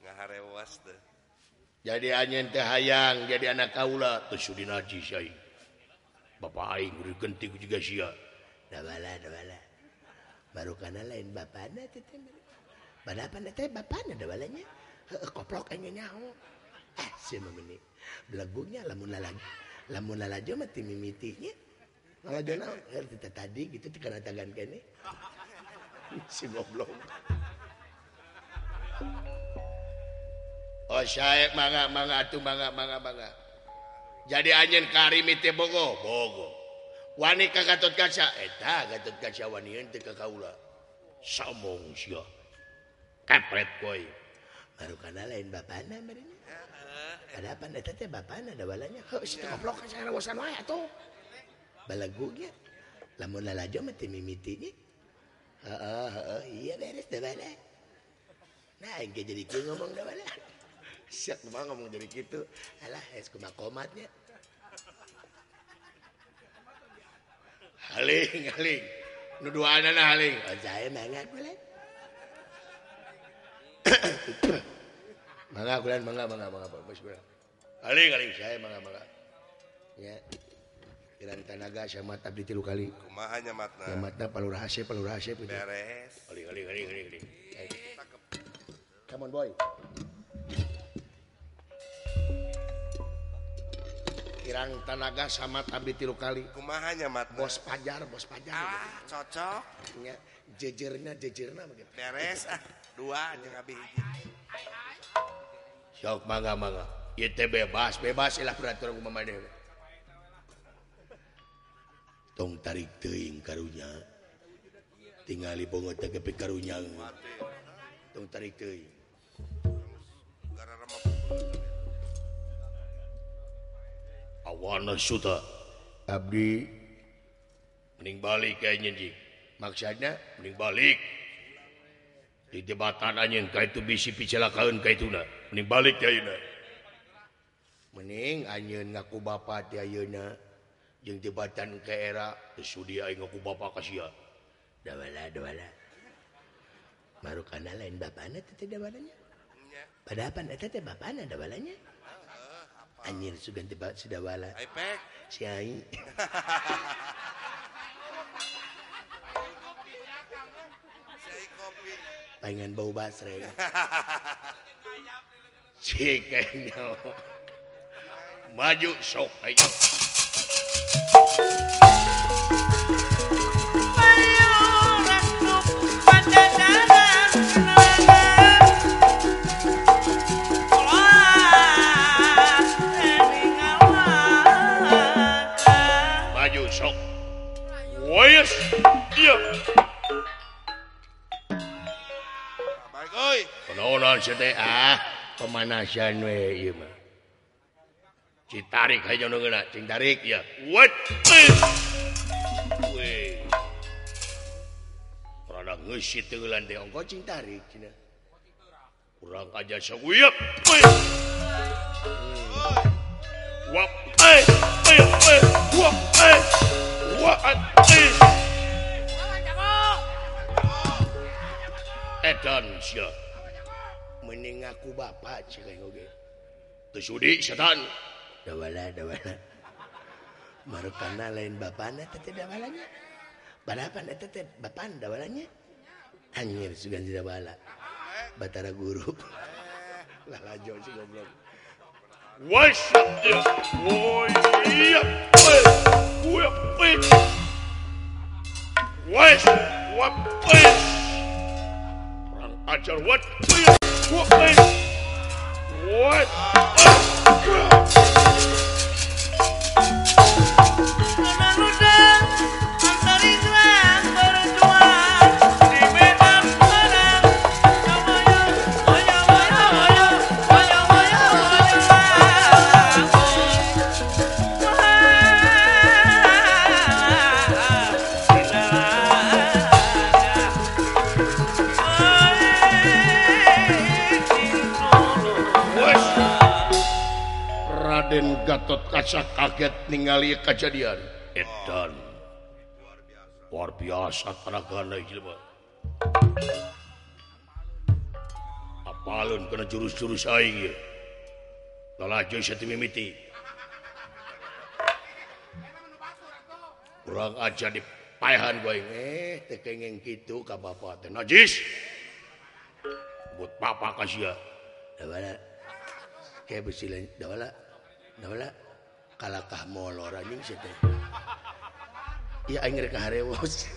Ngaharewas teh. Jadi anyen teh hayang jadi anak kaula tuh sudi najis syai bapa aing geus genti ku juga sia. Da bala da bala baru lain bapana teh teh bala bapana teh bapana da balanya koplok anyenya ho oh. eh si mameni. belagunya lamun lalagi lamun lalajo mati mimitinya Ah, tadi gitu karena tangan si goblok Oh saya mangga mangga atuh mangga mangga mangga. Jadi anjen karimi teh bogo bogo. Wani ka Gatot Kaca eh, eta Gatot Kaca wani teh ka kaula. Sombong sia. Kapret koi. Baru kana lain bapana meureun. Ada apa eta teh bapana dawalanya. Heuh, si goblok ka sarawasan wae atuh. Balagugnya. Lamun lalajo mah teu mimitinya. Heeh, heeh, iya beres dah bala. Nah, engke jadi kieu ngomong dah bala. Siap mah ngomong jadi gitu. Alah, es kumaha komatnya. haling haling nu duaanana haling Oh, saya mangga kulen. mangga kulen, mangga, mangga, mangga, bos kulen. haling haling Saya mangga, mangga. Ya. Tanaga sama tabdi tilu kali. Kumahanya matna. Ya mata palur rahasia, palur rahasia. Beres. Kali, kali, kali, kali, kali. Come on, boy. Kirang Tanaga sama tabdi tilu kali. Kumahanya matna. Bos pajar, bos pajar. Ah, gitu. cocok. Nya jejernya, jejernya. Begitu. Beres. Ah, dua, aja habis. Sok mangga mangga. Ite bebas, bebas ilah peraturan kumama dewa. tong tarik teuing karunya. Tingali bongot teh gepe karunya. Tong tarik teuing awana suta. Abdi. Mending balik kayaknya ji. Maksudnya mending balik. Di jembatan anjing ka itu bisi picelakaan ka itu mending balik kayaknya mending anjeun ngaku bapa ti ayeuna yang jebatan ke era eh, dia ngaku bapak kasih ya dawala dawala. Baru karena lain bapaknya tete dawalanya? Pada apa neta tete bapaknya dawalanya? Anjir sugan tebak sudah wala si ai pengen bau basre. Si maju sok ayo. ah pemanasan we mah Citarik aja cing Citarik ya. What? Eh. Weh. rada ngeusit teulan teh ongko cintarik cina. Urang aja saguyep. Eh. Wap. Eh. Eh. Eh. Wap. Eh. Wap. Eh. Edan eh, siap. mening aku ba Marupana lain teu sudi setan sugan Dawala bala Batara guru lala jauh teh goblok What's up teh bapan yeah, whip, whip, whip, whip, Batara guru. Lah lajo si goblok. Wes. whip, whip, whip, whip, whip, whip, whip, whip, whip, whip, whip, whip, whip, whip, What? Gatot Kaca kaget ningali kejadian. Edan. Luar biasa tenagana jelema. Apalun kena jurus-jurus aing ya. Lalajo satu mimiti. Kurang aja di payahan gue Eh, teh kengeng kitu ka bapa teh. Najis. Buat papa kasih ya. Dawala. Kayak besi lain. Dawala. kalakah molor anjing sih teh iya aing rek harewos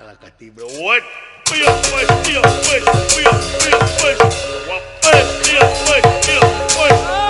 kalakah tibro. what Iya, wes iya, wes iya, iya, wes piyo wes iya, wes iya, wes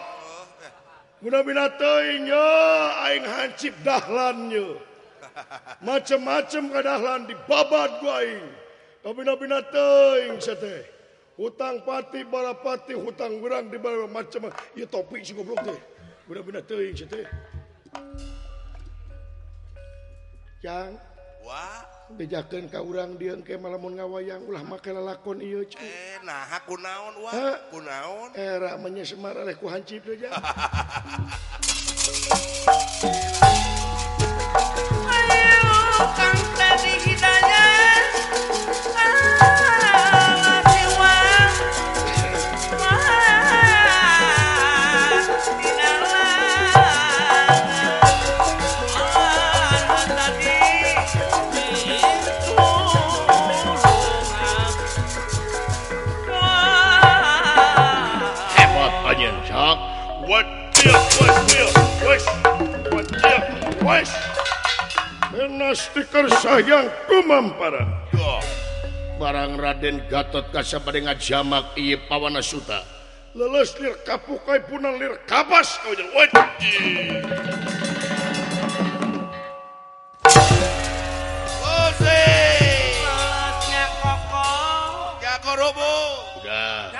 hancip dahlannya. Macem-macem ke dahlan di babat guaing kabina-bina teing sete hutang pati balapati hutang gurang di bawah macam ya topik si goblok teh. Bina-bina teing sete yang wah. bejakeun ka urang dia ke malamun ngawayang ulah make lalakon iya cuy eh, nah aku naon wah eh. ha? aku naon era menyesemar oleh ku hancip aja wes. Kena stiker sayang kumampara. Yo, Barang Raden Gatot kasabade ngajamak ieu pawana suta. Leles lir kapukai punan lir kapas kau jeung wet. Ose. Udah,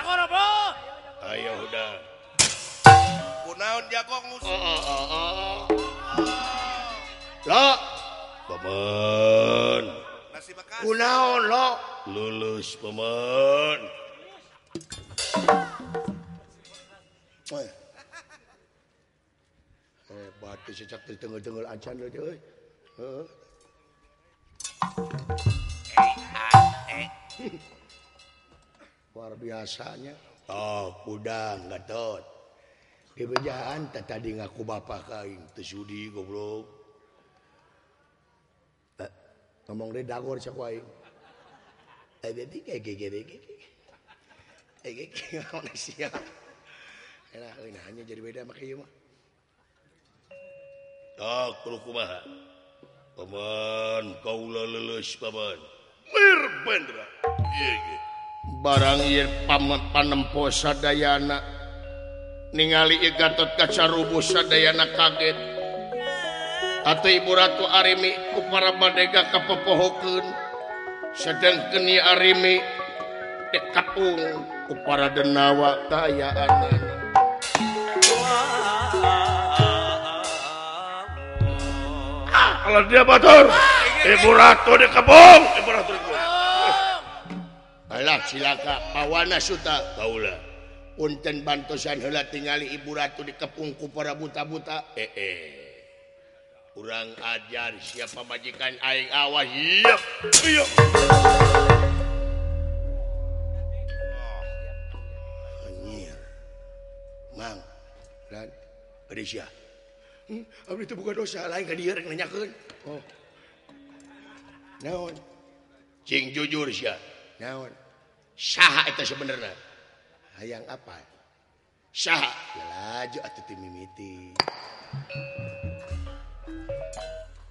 ayo udah. Kunaon jago Oh, musuh. oh, oh, oh. Bekas. kunaon lo. Lulus pemen. Hebat eh, dicecak di tengah-tengah acan lo deh eh, ah, eh. luar biasanya. Oh kudang gatot. Di bejahan tadi ngaku bapak kain. Tesudi goblok. ngomong deh dagor cek wae eh jadi kayak gede gede eh gede ngomong siap enak enak hanya jadi beda makanya mah tak perlu kumaha paman kau lelus paman. Merbendra iya iya. Barang ieu paman panempo sadayana ningali igatot kaca rubuh sadayana kaget. atau Ibu Ratu Arimi ku para badega kapopohokeun Sedengkeun ieu Arimi dekapung ku para denawa tayaanana Kalau dia batur, Ibu Ratu di Ibu Ratu di. Alah silaka, pawana suta, kaula punten bantosan heula tingali Ibu Ratu dikepung ku para buta-buta. Eh, eh. kurang ajar siapa majikan aing awah iya yuk. Mang, lan, Arisya. Hmm, abdi itu bukan dosa lain kan dia nanyakan. Oh. Naon. Cing jujur sia Naon. Saha itu sebenarnya. Hayang apa? Saha. Ya laju atuh timimiti.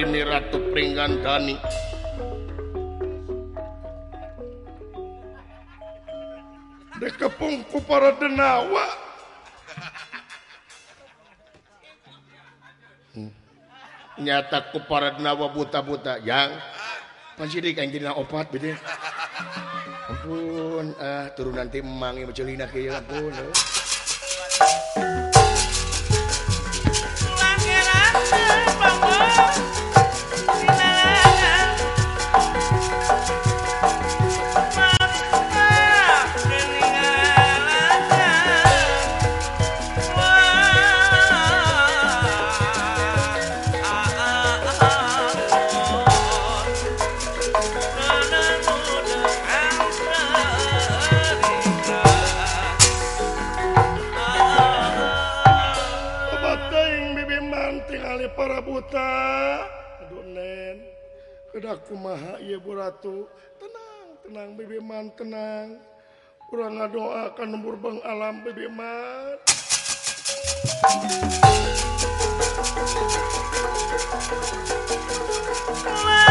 Marini Ratu Pringgandani dikepungku para denawa hmm. nyata ku para denawa buta-buta yang pansidik yang jadi opat beda ampun ah, turun nanti emangi maculina kaya ampun oh. tenang bebeman tenang kurang doa akan lembur Bang alam bebeman Thank you.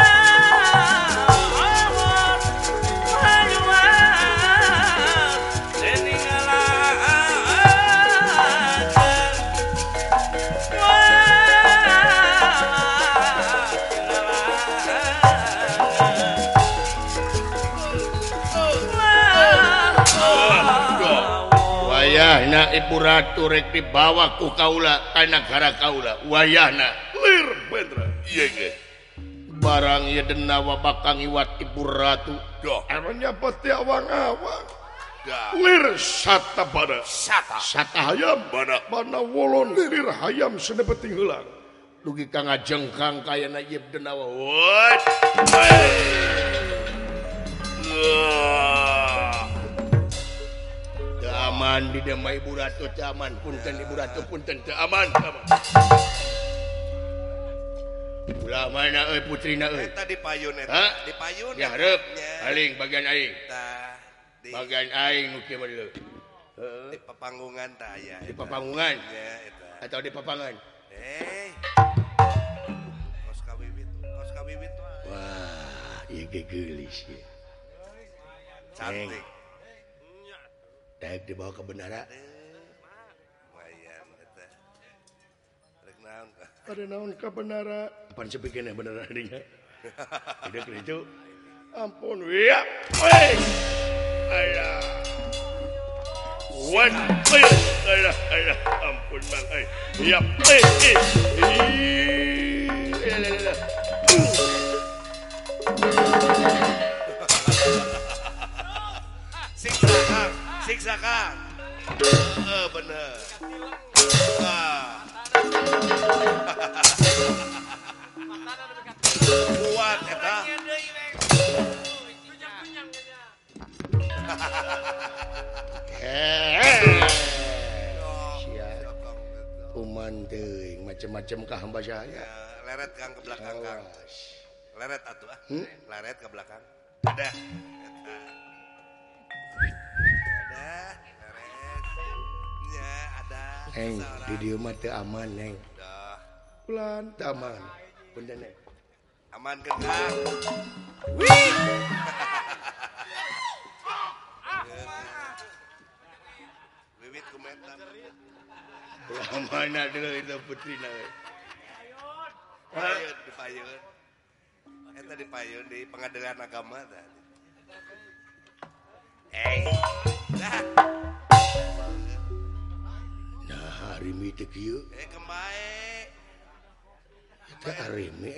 Ratu rek dibawa ku kaula kanagara kaula. Wayahna. Lir Petra barang ya dena wabakang iwat ibu ratu Duh. emangnya pasti awang-awang? Lir sata pada sata. Sata hayam pada mana wolon lirir hayam sedepeting hilang dugi kang ajengkang kaya na ieu dena what aman. Di Dema Ibu Ratu aman. Punten Ibu Ratu punten teu aman. Ulah mana eh, euy putrina euy eh? eta di payun eta di payun ya hareup aling bagian aing. Tah bagian aing nu kieu bae di papanggungan tah aya di papanggungan ya eta atau di papangan? Eh. Kos kawiwit kos kawiwit ah. wah ieu geulis ya cantik. Daik dibawa ke bendara. Ada naon ke bendara. Apa sih yang bendara adanya Tidak kericu. Ampun, wia. Wey. Ayah. One, two, ayah, ayah, ampun bang, ayah, yap, eh, eh, eh, eh, eh, ya. Siksa Kang. Eh bener. Ah. Kuat eta. Siap. Kuman teuing macam-macam ka hamba saya. Ya, leret Kang ke belakang Kang. Leret atuh ah. Hmm? Leret ke belakang. Ada. Eta. Ya, ada. Neng, di dieu mah teu aman, Neng. Dah. Ulan teu aman. Punten, Neng. Aman kan Kang? Wiwit kumentan. Ulah mana dulu itu putrina. we. Payun di payun. Eta di payun di pengadilan agama tadi. Eh. Dah. Arimi Arimi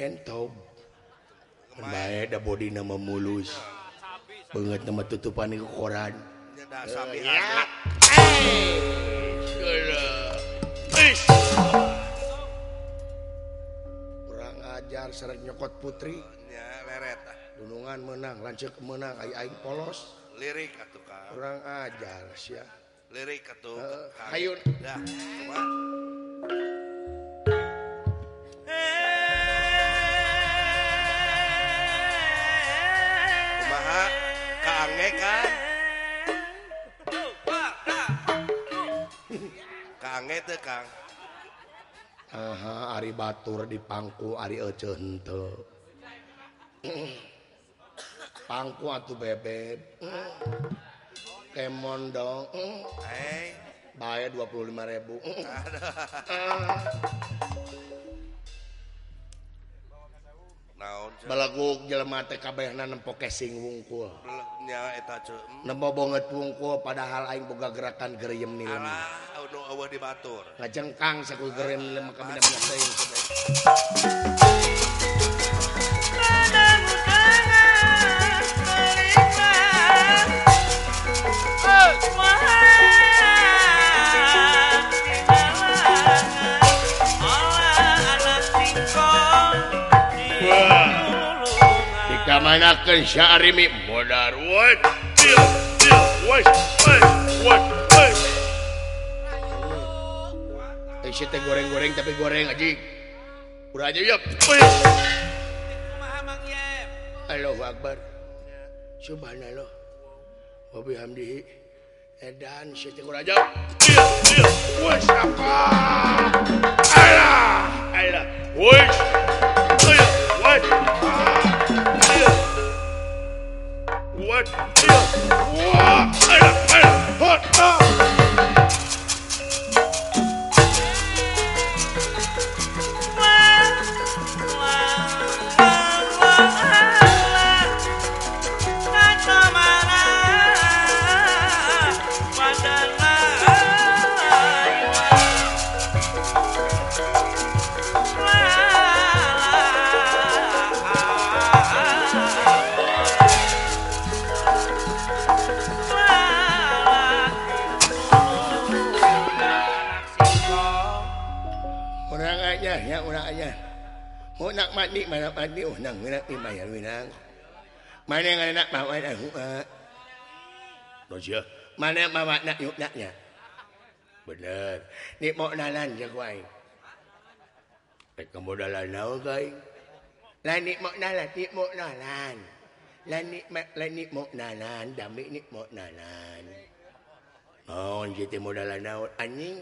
body nama mulus banget nama tutupan itu koran. Eh, eh. Kurang ajar seret nyokot putri. Gunungan menang lancet menang ay polos. Lirik kurang ajar sih lirik atau uh, eh, hayun. Dah. Coba kumaha? Kaange kan? Kaange teh kang. Aha, Ari Batur di pangku Ari Ece hente. pangku atuh bebek. kemon dong. Eh bae 25000 naon balagu jelema teh kabehna nempo casing wungkul. Nya eta cu hmm? nempo banget wungkul padahal aing boga gerakan geriem nilem alah anu eueuh dibatur. Ngajengkang saku geriem nilem ka bidang teuing manakan Syarimi modar what eh, what what what Isi teh goreng-goreng tapi goreng aja Udah aja ya Allahu Akbar. Subhanallah. Wabihamdihi edan Siti Raja wes apa alah alah wes what what what alah alah hot. mandi mana mandi unang oh, minang imayar eh, minang mana yang anak bawa dan hua dosa mana bawa nak yuk naknya bener ni mau nalan je kuai eh kamu dalan nau kai lain ni mau nalan ni mau nalan. Lain ni lain ni mau nalan. Dami ni mau nalan. Oh jadi mau dalan nau anjing.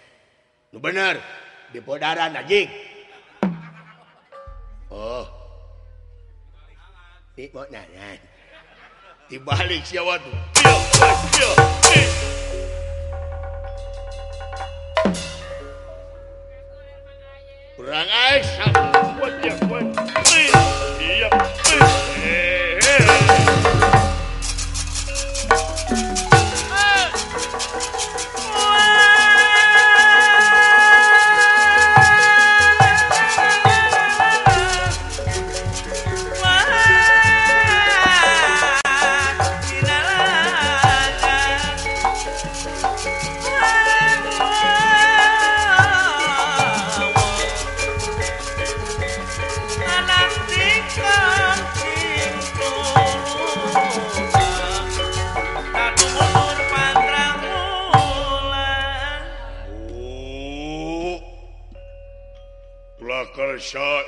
Nu bener dipodaran anjing. Oh. Dibalik Jawa kurang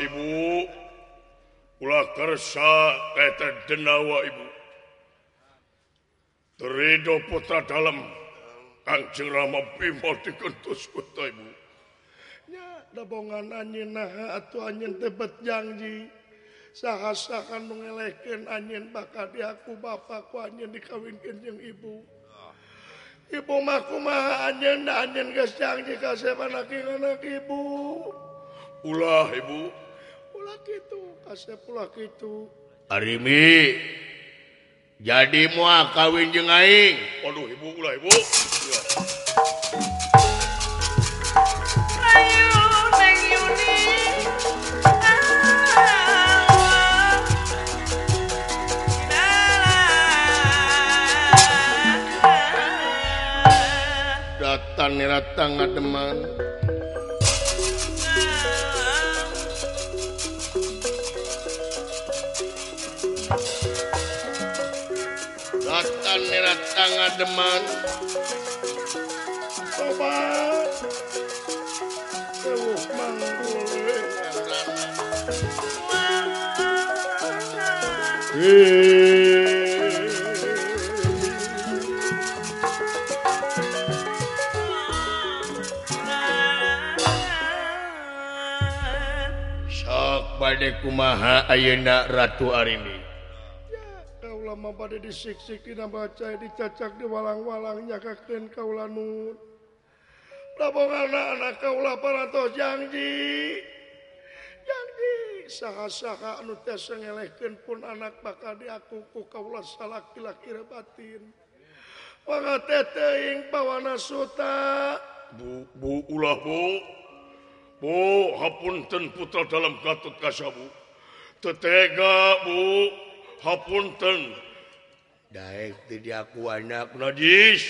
Ibu. Ulah kersa kata denawa Ibu. Terido putra dalam. Kanjeng Rama Bima dikentus kuta Ibu. Nya dabongan anjin naha atuh anjin tebet janji Sahasa kan mengelehkan anjin bakal diaku bapakku anjin dikawinkeun jeung ibu. Ibu maku maha anjin anjin geus janji ka anak ibu. Ulah Ibu. pula gitu kasih pula gitu Arimi jadi mua kawin jeung aing? Waduh ibu ulah ibu. Ya. Datang niratang ngademan. pisan nirat sangat deman coba jauh manggul Sok badai kumaha ayeuna Ratu arimi. mau pada disik-sik tidak baca dicacak di walang-walangnya kaken kaula nun labong anak-anak kaulah para janji janji saha-saha anu teh sengelehkeun pun anak bakal diaku ku kaula salaki-laki batin maka teteuing pawana suta. Bu bu ulah bu. Bu hapunten putra dalam gatut kasabu tetega bu. Hapunten. Daik tidak aku anak nodis.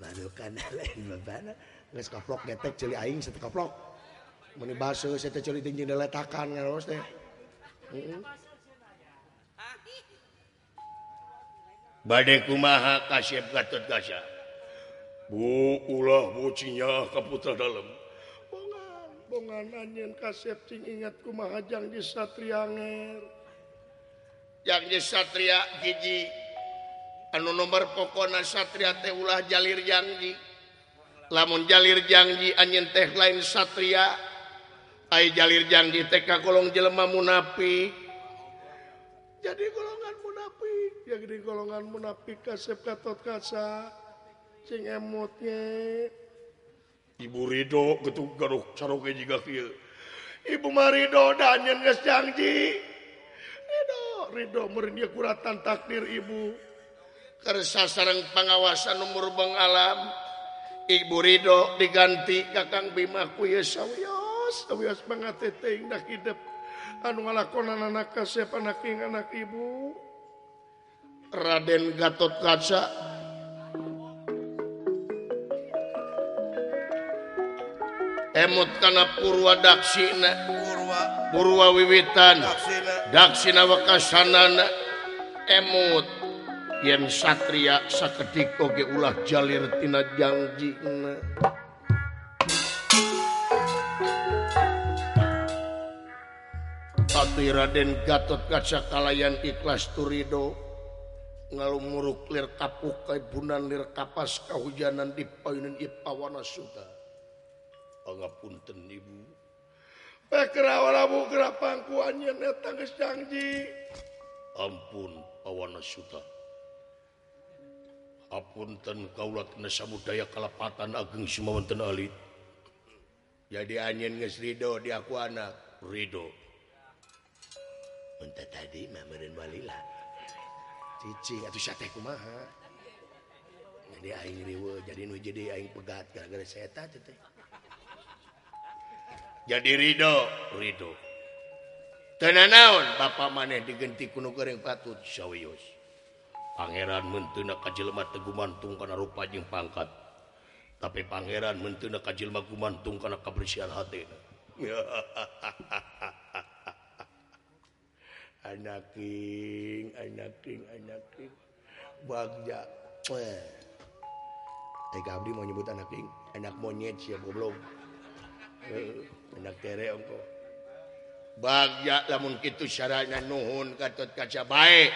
Manukan lain babana. Nges kaplok detek celi aing satu kaplok. Meni basuh satu celi tinggi diletakan ngaros teh. Badai kumaha kasyep gatut kasya. Bu ulah bucinya kaputra dalam. Bongan, bongan anjen kasyep cing ingat kumahajang di satrianger. yang di Satria Gigi. Anu nomor pokona Satria teh ulah Jalir Janji lamun Jalir Janji anjin teh lain Satria ay Jalir Janji TK golong jelema munafik jadi golongan munafik yang di golongan munafik kasep katot kasa cing emotnya. Ibu Ridho getuk garuk sarok juga kieu Ibu Marido danyen geus janji sok Ridho murni kuratan takdir ibu. Kersa sarang pengawasan umur Bang alam. Ibu Ridho diganti Kakang Bima ku sawios sawios mangate teuing hidup. Anu ngalakonan anak kasep anak ing anak ibu. Raden Gatot Kaca. Emot kana purwadaksina purwa wiwitan. Daksina. Wakasanana emut. Yen satria sakedik oge ulah jalir tina janjina Tapi Raden Gatot Kaca kalayan ikhlas turido. Ngalumuruk lir kapuk kai bunan lir kapas kahujanan di payunan ipawana suta. Pangapunten ibu. ampun awana Suta. Apunten kaulat Sabudaya Kalapatan Ageng Sumawanten alit jadi anjin ngesriho di aku anak. Ridho Entah tadi mamarin walila cicing atuh sate kumaha? Jadi aing riwe jadi nu jadi aing pegat gara-gara seta teh jadi Ridho Ridho tenanaon Bapak maneh digenti kuno goreng patut sawwius Pangeran mentuna kajjelma tegumantung karena rupa jeung pangkat. Tapi Pangeran mentuna kajjelma gumantung karena kabersihan hati. Anaking anaking anaking. Bagja eh. Abdi mau nyebut anaking anak monyet siap goblok. Eh. bagja lamun kitu sarana nuhun katut kaca baik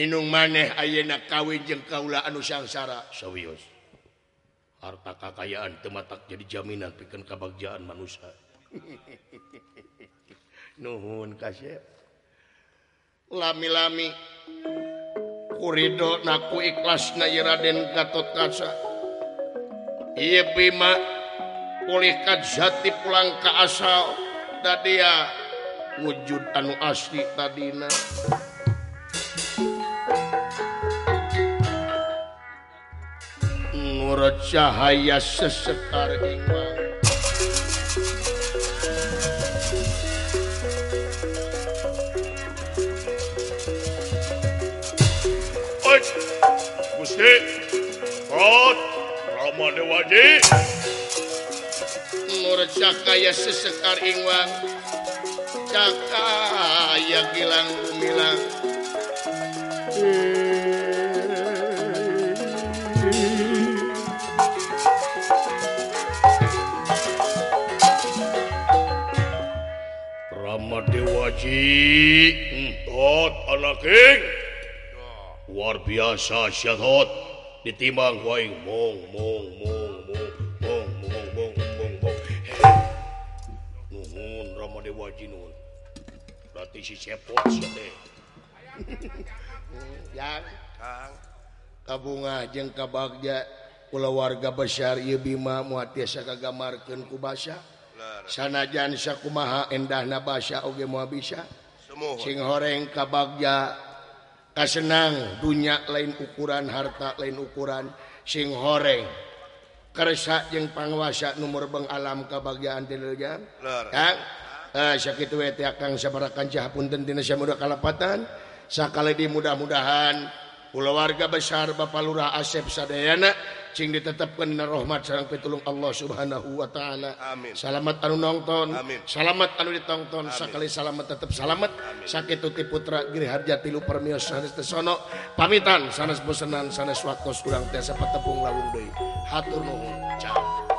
inung maneh ayeuna kawin jeung kaula anu sangsara sawios. Harta kakayaan teu matak jadi jaminan pikeun kabagjaan manusia. Nuhun kasep lami-lami kurido naku ikhlas na Raden Gatot Kaca. Iya bima mulihkat jati pulang ka asal. Da dia wujud anu asli tadina. Nurut cahaya sesekar Imam Gusti, Rod, Rama Dewaji. Nur cahaya sesekar Ingwang cahaya gilang gumilang Rama Dewaji. Entot anak king. Luar biasa syadot. Ditimbang waing mong mong mong seperti si cepot kabunga jeng kabagja pula warga besar Ieu Bima muasa kagamarkan ku basa. Sanajan sakumaha endah na basa oge mua bisa. Sing horeng kabagja kasenang dunya lain ukuran harta lain ukuran. Sing horeng kersa jeng panguasa nomor beng alam kebahagiaan di kan Ah, sakit akan sabarkanpuntenkalapatan sakali mudah-mudahan keluarga besar Bapak Lurah Asep Sadayana Cing ditetapkan rahmat sarang pitulung Allah Subhanahu wa taala. Amin. Salamat anu nonton, Amin. salamat anu ditonton, Amin. sakali salamat tetap salamat. Sakitu ti putra Giri Harja tilu permios sanes tesono. Pamitan sanes bosenan sanes waktos urang tiasa patepung lawung deui. Hatur nuhun. Ciao.